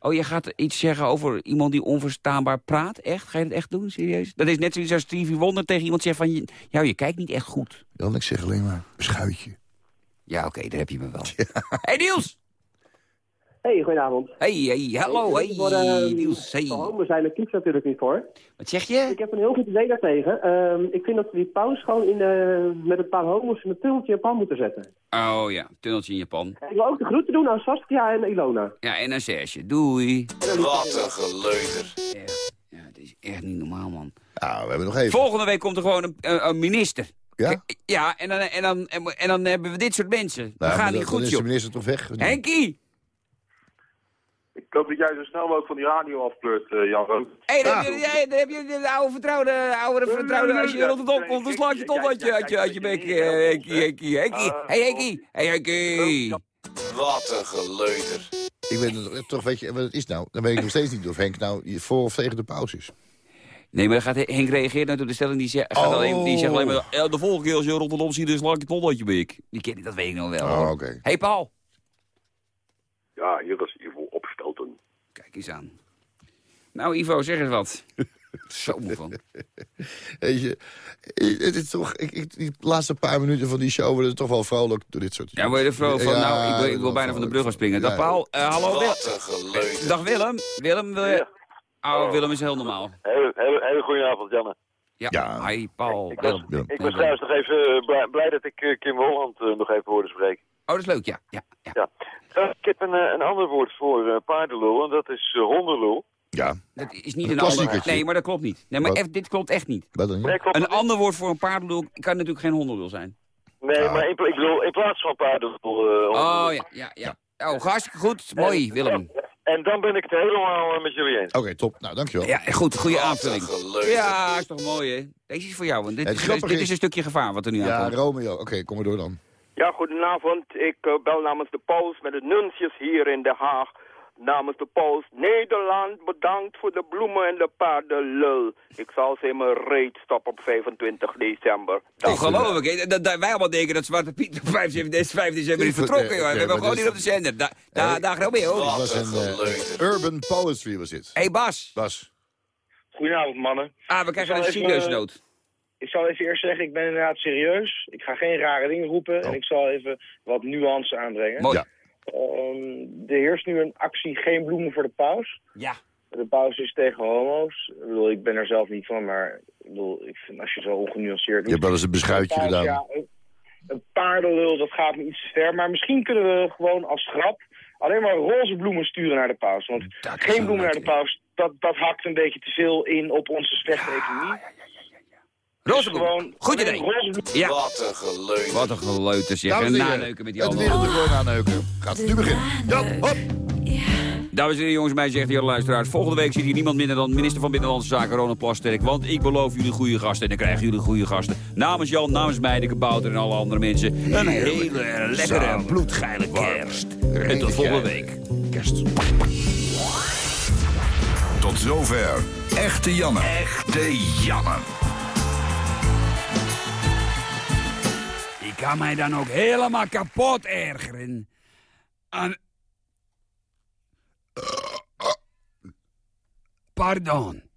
Oh, je gaat iets zeggen over iemand die onverstaanbaar praat? Echt? Ga je dat echt doen, serieus? Dat is net zoiets als Stevie Wonder tegen iemand zegt van... Ja, je kijkt niet echt goed. Jan, ik zeg alleen maar beschuitje. Ja, oké, daar heb je me wel. Hey Niels! Hey, goedenavond. Hey, hey, hallo, hey, Voor, eh, Niels, hey. homo zijn, daar kies natuurlijk niet voor. Wat zeg je? Ik heb een heel goed idee daartegen. Ehm, ik vind dat we die paus gewoon in, eh, met een paar homo's in een tunneltje in Japan moeten zetten. Oh ja, tunneltje in Japan. Ik wil ook de groeten doen aan Saskia en Ilona. Ja, en een Serge. Doei. Wat een geleuter. Ja, het is echt niet normaal, man. Nou, we hebben nog even. Volgende week komt er gewoon een, een, een minister. Ja? Ja, en dan, en, dan, en, en dan hebben we dit soort mensen. Nou, gaat maar niet goed, dan is de joh. minister toch weg? Henkie! Ik hoop dat jij zo snel mogelijk van die radio afpleurt, eh, Jan Rood. Hé, hey, dan, heb je- jij- dan heb je de oude vertrouwde, oude vertrouwde. Als je in Rotterdam komt, dan slaat je toch uit je, uit je, uit je bek. Henkie, Henkie, Henkie. Hey, Henkie. Hey, Henkie. Wat een geleuter. Ik weet het toch, weet je, wat het is nou? Dan weet ik nog steeds niet of Henk nou voor of tegen de pauze is. Nee, maar dan gaat Henk reageert nou door de stelling die zegt, gaat Oh. alleen, die zegt alleen maar... "Ja, de volgende keer als je Rotterdam ziet, dan sla ik je toch uit je bek. Die ken ik, dat weet ik nog wel. Oh, oké. Hey, Paul. Ja, hier. Kijk eens aan. Nou, Ivo, zeg eens wat. Zo moe van. Weet je, het is toch, ik, ik, die laatste paar minuten van die show worden toch wel vrolijk door dit soort Ja, word je er vrolijk van? Ja, nou, ik wil, ik wil wel bijna van de brug af springen. Dag Ja. Paul. Eh, hallo Willem. Wat een geleuter. Dag Willem. Willem, wil je... Oh, Willem is heel normaal. Hele, hele, hele goede avond, Janne. Ja, Ja. hi Paul. Ik was, Willem. Ik was trouwens nog even eh, blij, blij dat ik eh, Kim Holland nog even hoorde spreken. Oh, dat is leuk, ja. ja, ja. Ja. Eh, ik heb een, eh, een ander woord voor eh, paardenlul en dat is hondenlul. Ja, Dat is niet Een een ander... Nee, maar dat klopt niet. Nee, maar dit klopt echt niet. wat dan? Nee, klopt Een ander woord voor een paardenlul kan natuurlijk geen hondenlul zijn. Nee, Ja. maar in, ik bedoel, in plaats van paardenlul... eh, Oh, ja, ja, ja. Oh, hartstikke goed. Mooi, Willem. En dan ben ik het helemaal met jullie eens. Oké, top. Nou, dankjewel. Ja, goed, goede een aanvulling. Ja, is toch mooi, hè? Deze is voor jou, want dit, is, dit is- is een stukje gevaar wat er nu Ja, aankomt. Romeo. Oké, kom maar door dan. Ja, goedenavond. Ik eh, bel namens de paus met de nuncius hier in Den Haag. namens de paus. Nederland bedankt voor de bloemen en de paardenlul. Ik zal ze in mijn reet stoppen op 25 december. Ongelooflijk, hè? Dat, dat wij allemaal denken dat Zwarte Piet op 5 december, 5 december is vertrokken. joh. We hebben hem gewoon niet op de zender. Da, da, daar gaan we mee, hoor. Het was een eh, urban poetry was dit. Hé, hey, Bas. Bas. Goedenavond, mannen. Ah, we krijgen een zal even, serieus nood. Ik zal even eerst zeggen, ik ben inderdaad serieus. Ik ga geen rare dingen roepen en ik zal even wat nuance aanbrengen. Mooi. Ehm, er heerst nu een actie Geen bloemen voor de paus. Ja. De paus is tegen homo's. Ik bedoel, ik ben er zelf niet van, maar ik bedoel, ik vind als je zo ongenuanceerd... Je hebt wel eens een beschuitje Paus, gedaan. Ja, een, een paardenlul, dat gaat me iets te ver. Maar misschien kunnen we gewoon als grap alleen maar roze bloemen sturen naar de paus. Want geen bloemen naar de paus, dat, dat hakt een beetje te veel in op onze slechte economie. Roze Gewoon Goed idee. Ja. Wat een geleuter. Wat een geleuter, zeg. Dames En en naneuken met die Het allemaal. wereldrecord aaneuken. Gaat nu beginnen. Ja, hop. Dames en heren, jongens, mij zegt de luisteraars. Volgende week zit hier niemand minder dan minister van Binnenlandse Zaken Ronald Plasterk. Want ik beloof jullie goede gasten en dan krijgen jullie goede gasten. Namens Jan, namens mij, de kabouter en alle andere mensen. Een hele lekkere, bloedgeile kerst. En tot volgende week. Kerst. Tot zover. Echte Janne. Echte Janne. Kan mij dan ook helemaal kapot ergeren. Aan... Pardon.